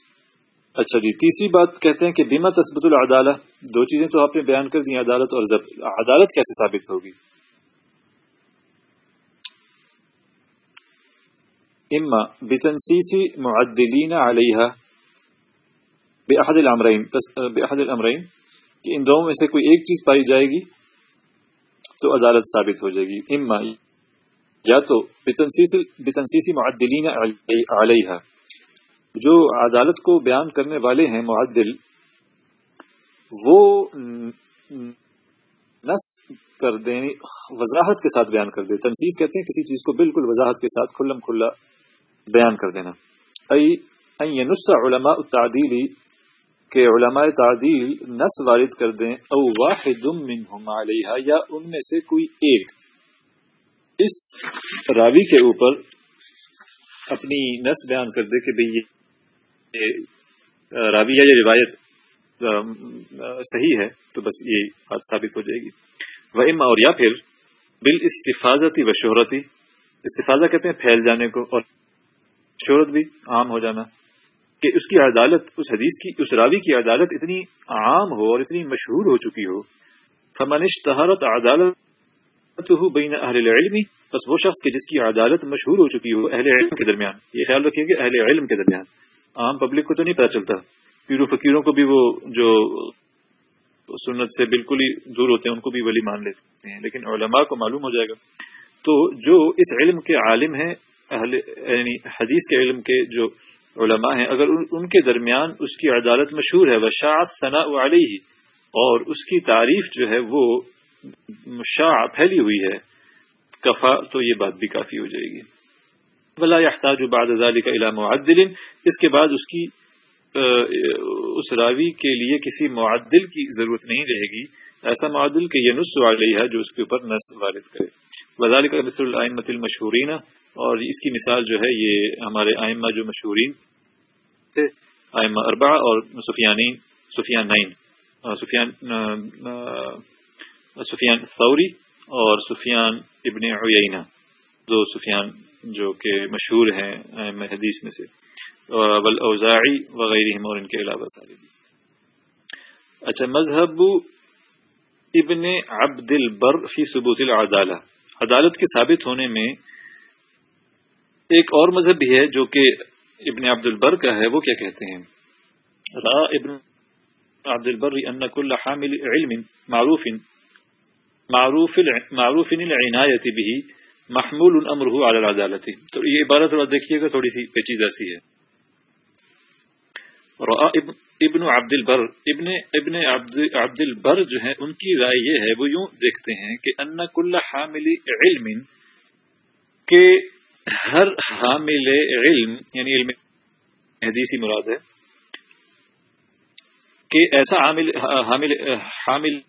اچھا جی تیسری بات کہتے ہیں کہ بیما تثبت العدالہ، دو چیزیں تو آپ نے بیان کر دی عدالت اور ضبط۔ عدالت کیسے ثابت ہوگی؟ اما بتنسیسی معدلین علیہ بأحد الامرین بأحد الامرین، کہ ان دونوں میں سے کوئی ایک چیز پائی جائے گی تو عدالت ثابت ہو جائے گی۔ اما یا تو بتنسیسی معدلین علیہ جو عدالت کو بیان کرنے والے ہیں معدل، وہ نس کر دیں، وضاحت کے ساتھ بیان کر دے تنسیز کہتے ہیں کسی چیز کو بالکل وضاحت کے ساتھ کھلم کھلا بیان کر دینا۔ نس علماء التعدیلی کہ علماء تعدیل نس وارد کر دیں، او واحد منہم علیہ یا ان میں سے کوئی ایک۔ اس راوی کے اوپر اپنی نس بیان کر دے کہ بھئی راوی یا روایت صحیح ہے، تو بس یہ بات ثابت ہو جائے گی۔ وہ اما اور یا پھر بال استفاظتی و شہرتی استفاظہ کہتے ہیں پھیل جانے کو اور شہرت بھی عام ہو جانا، کہ اس کی عدالت، اس حدیث کی، اس راوی کی عدالت اتنی عام ہو اور اتنی مشہور ہو چکی ہو۔ فمنش تہارت عدالت بین اہل علمی بس وہ شخص کے جس کی عدالت مشہور ہو چکی ہو اہل علم کے درمیان۔ یہ خیال رکھیے کہ اہل علم کے درمیان۔ عام پبلک کو تو نہیں پتا چلتا۔ پیرو فقیروں کو بھی وہ جو سنت سے بالکل ہی دور ہوتے ہیں، ان کو بھی ولی مان لیتے ہیں۔ لیکن علماء کو معلوم ہو جائے گا۔ تو جو اس علم کے عالم ہیں، اہل یعنی حدیث کے علم کے جو علماء ہیں، اگر ان کے درمیان اس کی عدالت مشہور ہے، وشاعت ثنا علی ہی اور اس کی تعریف جو ہے، وہ شاع پھیلی ہوئی ہے، کفا تو یہ بات بھی کافی ہو جائے گی۔ ولا يحتاج بعد ذلك الى معدل اس کے بعد اس کی اس راوی کے لیے کسی معدل کی ضرورت نہیں رہے گی۔ ایسا معدل کہ یہ نس علیہ ہے جو اس کے اوپر نس وارد کرے۔ وزال کا مثر العمت المشہورین۔ اور اس کی مثال جو ہے، یہ ہمارے آئمہ جو مشہورین تھے آئمہ اربع اور سفیانین سفیان نائن۔ سفیان سفیان ثوری اور سفیان ابن عیینہ۔ دو سفیان جو کہ مشہور ہیں حدیث میں سے۔ اوزاعی وغیرہ اور ان کے علاوہ سارے بھی۔ اچھا مذہب ابن عبد البر فی ثبوت العدالہ۔ عدالت کے ثابت ہونے میں ایک اور مذہب بھی ہے جو کہ ابن عبد البر کا ہے، وہ کیا کہتے ہیں؟ را ابن عبد البر ان كل حامل علم معروف معروف معروف العنایت به، محمول امره على العدالت۔ تو یہ عبارت دیکھیے گا، تھوڑی سی پیچیدہ سی ہے۔ ابن عبد البر ابن ابن عبد البر جو ہیں، ان کی رائے یہ ہے، وہ یوں دیکھتے ہیں کہ ان کل حامل علم کے ہر حامل علم یعنی علم حدیثی مراد ہے، کہ ایسا حامل حامل حامل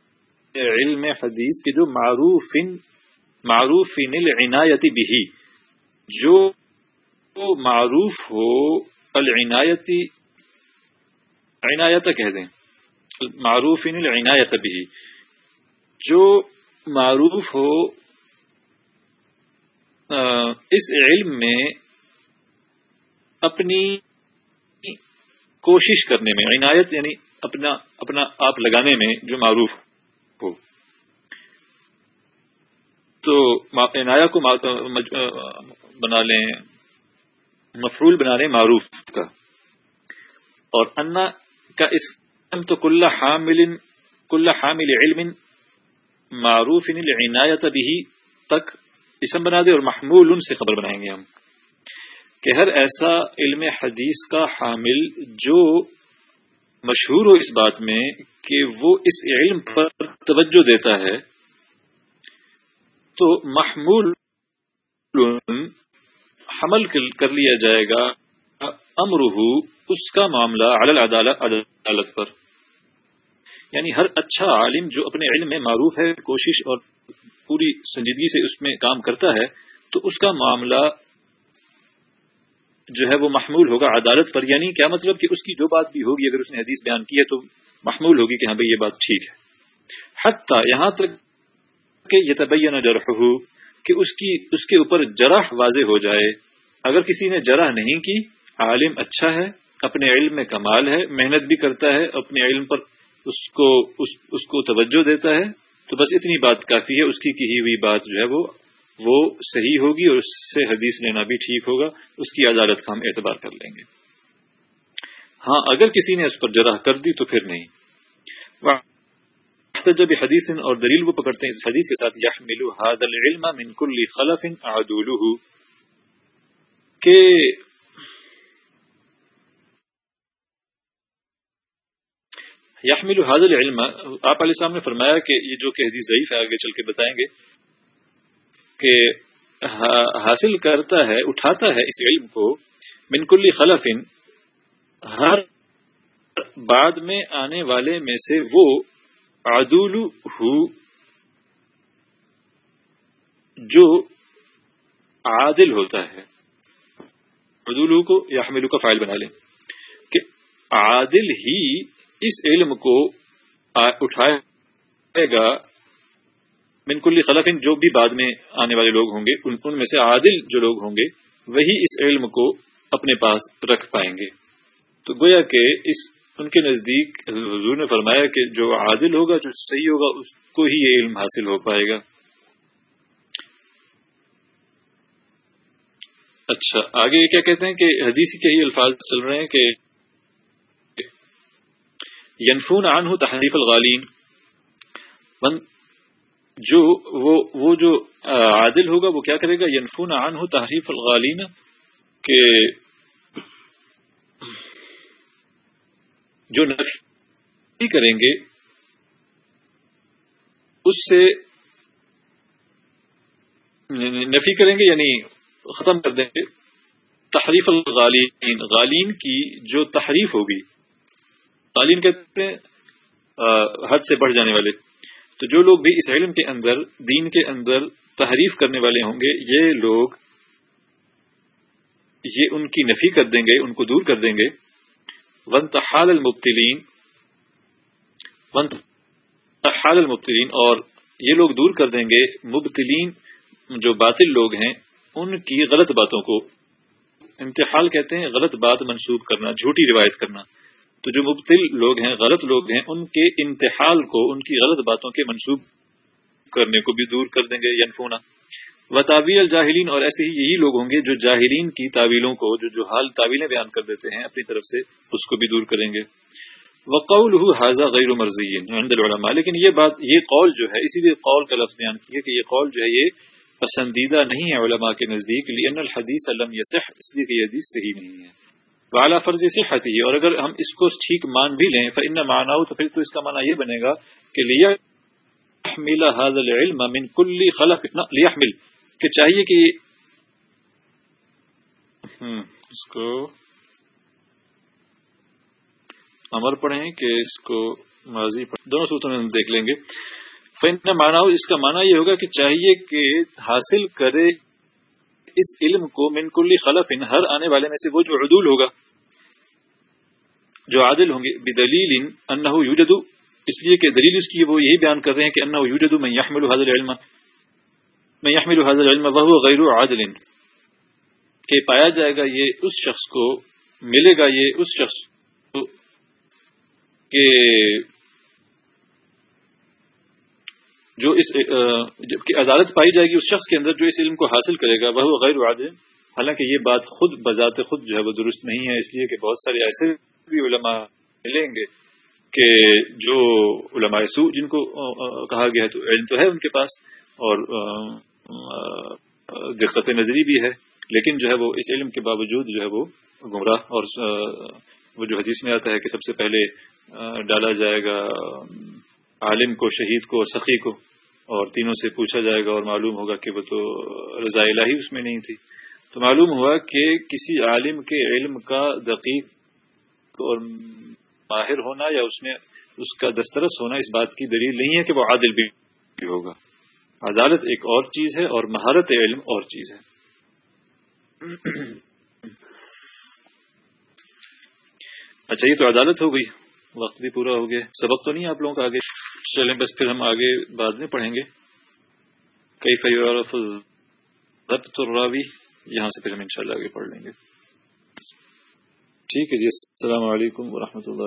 علم حدیث کے جو معروف معروف العنایتی بھی جو معروف ہو، العنایتی عنایت کہہ دیں۔ معروف یعنی العنایت بھی جو معروف ہو اس علم میں اپنی کوشش کرنے میں، عنایت یعنی اپنا اپنا آپ لگانے میں جو معروف ہو۔ تو عنایا کو بنا لیں مفرول بنا لیں معروف کا۔ اور انا کا اسم تو کل حامل کل حامل علم معروف العنایت بھی تک اسم بنا دے اور محمول ان سے خبر بنائیں گے ہم کہ ہر ایسا علم حدیث کا حامل جو مشہور ہو اس بات میں کہ وہ اس علم پر توجہ دیتا ہے، تو محمول حمل کر لیا جائے گا امرح اس کا معاملہ عدالت عدالت پر۔ یعنی ہر اچھا عالم جو اپنے علم میں معروف ہے، کوشش اور پوری سنجیدگی سے اس میں کام کرتا ہے، تو اس کا معاملہ جو ہے وہ محمول ہوگا عدالت پر۔ یعنی کیا مطلب کہ اس کی جو بات بھی ہوگی، اگر اس نے حدیث بیان کی ہے تو محمول ہوگی کہ ہاں بھائی یہ بات ٹھیک ہے۔ حتیٰ یہاں تک کہ یہ تبین جرح ہو کہ اس کی اس کے اوپر جرح واضح ہو جائے۔ اگر کسی نے جرح نہیں کی، عالم اچھا ہے اپنے علم میں کمال ہے محنت بھی کرتا ہے اپنے علم پر اس کو اس, اس کو توجہ دیتا ہے۔ تو بس اتنی بات کافی ہے اس کی کہی ہوئی بات جو ہے وہ وہ صحیح ہوگی اور اس سے حدیث لینا بھی ٹھیک ہوگا۔ اس کی عدالت کا ہم اعتبار کر لیں گے۔ ہاں اگر کسی نے اس پر جرح کر دی تو پھر نہیں۔ جب حدیث اور دلیل وہ پکڑتے ہیں اس حدیث کے ساتھ یہ ملو حاد العلم من کل خلف عدولہ کہ یحمل حاضر علم آپ علیہ السلام نے فرمایا کہ یہ جو کہ حدیث ضعیف ہے، آگے چل کے بتائیں گے کہ حاصل کرتا ہے، اٹھاتا ہے اس علم کو من کلی خلف ہر بعد میں آنے والے میں سے وہ عدول ہو جو عادل ہوتا ہے۔ عدول کو یا حملو کا فائل بنا لیں کہ عادل ہی اس علم کو اٹھائے گا من کلی خلف جو بھی بعد میں آنے والے لوگ ہوں گے ان میں سے عادل جو لوگ ہوں گے، وہی اس علم کو اپنے پاس رکھ پائیں گے۔ تو گویا کہ اس ان کے نزدیک حضور نے فرمایا کہ جو عادل ہوگا، جو صحیح ہوگا، اس کو ہی یہ علم حاصل ہو پائے گا۔ اچھا آگے یہ کیا کہتے ہیں کہ حدیثی کے ہی الفاظ چل رہے ہیں کہ ینفون عنہ تحریف الغالین۔ جو وہ وہ جو عادل ہوگا وہ کیا کرے گا؟ ینفون عنہ تحریف الغالین کہ جو نفی کریں گے، اس سے نفی کریں گے یعنی ختم کر دیں گے۔ تحریف الغالین، غالین کی جو تحریف ہوگی تعلیم کہتے ہیں حد سے بڑھ جانے والے۔ تو جو لوگ بھی اس علم کے اندر، دین کے اندر تحریف کرنے والے ہوں گے، یہ لوگ، یہ ان کی نفی کر دیں گے، ان کو دور کر دیں گے۔ ون تحال المبتلین ون تحال المبتلین اور یہ لوگ دور کر دیں گے۔ مبتلین جو باطل لوگ ہیں، ان کی غلط باتوں کو۔ انتحال کہتے ہیں غلط بات منسوب کرنا، جھوٹی روایت کرنا۔ تو جو مبتل لوگ ہیں، غلط لوگ ہیں، ان کے انتحال کو، ان کی غلط باتوں کے منسوب کرنے کو بھی دور کر دیں گے، ینفونا۔ و تعویل الجاہلین، اور ایسے ہی یہی لوگ ہوں گے جو جاہلین کی تعویلوں کو، جو جو حال تعویلیں بیان کر دیتے ہیں، اپنی طرف سے اس کو بھی دور کریں گے۔ وقول حاضہ غیر مرضی یعنی العلماء۔ لیکن یہ بات، یہ قول جو ہے، اسی لیے قول کا لفظ بیان کیا کہ یہ قول جو ہے، یہ پسندیدہ نہیں ہے علماء کے نزدیک لین الحدیث علم یسح اس لیے کہ یہ حدیث صحیح نہیں ہے۔ والا فرضی سے ہی اور اگر ہم اس کو ٹھیک مان بھی لیں پھر ان مانا ہو تو پھر تو اس کا معنی یہ بنے گا کہ لیا ملا حاضل علم من کلی خلق اتنا لیا مل کہ چاہیے کہ اس کو امر پڑھیں کہ اس کو ماضی پڑھیں۔ دونوں صورتوں میں ہم دیکھ لیں گے۔ فن مانا ہو اس کا معنی یہ ہوگا کہ چاہیے کہ حاصل کرے اس علم کو من کلی خلف ان ہر آنے والے میں سے وہ جو عدول ہوگا، جو عادل ہوں گے بدلیل انہ یوجد اس لیے کہ دلیل اس کی وہ یہی بیان کر رہے ہیں کہ انہ یوجد من يحمل هذا العلم، من يحمل هذا العلم وهو غیر عادل کہ پایا جائے گا یہ اس شخص کو، ملے گا یہ اس شخص کو، کہ جو اس کی عدالت پائی جائے گی اس شخص کے اندر جو اس علم کو حاصل کرے گا وہ غیر واد حالانکہ یہ بات خود بذات خود جو ہے وہ درست نہیں ہے، اس لیے کہ بہت سارے ایسے بھی علماء ملیں گے کہ جو علماء سو جن کو کہا گیا ہے تو علم تو ہے ان کے پاس اور دقت نظری بھی ہے۔ لیکن جو ہے وہ اس علم کے باوجود جو ہے وہ گمراہ اور وہ جو حدیث میں آتا ہے کہ سب سے پہلے ڈالا جائے گا عالم کو، شہید کو اور سخی کو۔ اور تینوں سے پوچھا جائے گا اور معلوم ہوگا کہ وہ تو رضاء الہی اس میں نہیں تھی۔ تو معلوم ہوا کہ کسی عالم کے علم کا دقیق اور ماہر ہونا یا اس میں اس کا دسترس ہونا اس بات کی دلیل نہیں ہے کہ وہ عادل بھی ہوگا۔ عدالت ایک اور چیز ہے اور مہارت علم اور چیز ہے۔ اچھا یہ تو عدالت ہو گئی۔ وقت بھی پورا ہو گیا۔ سبق تو نہیں آپ لوگوں کا آگے؟ چلیں، بس پھر ہم آگے بعد میں پڑھیں گے۔ کئی فیور الراوی یہاں سے پھر ہم انشاءاللہ آگے پڑھ لیں گے۔ ٹھیک ہے جی السلام علیکم ورحمۃ اللہ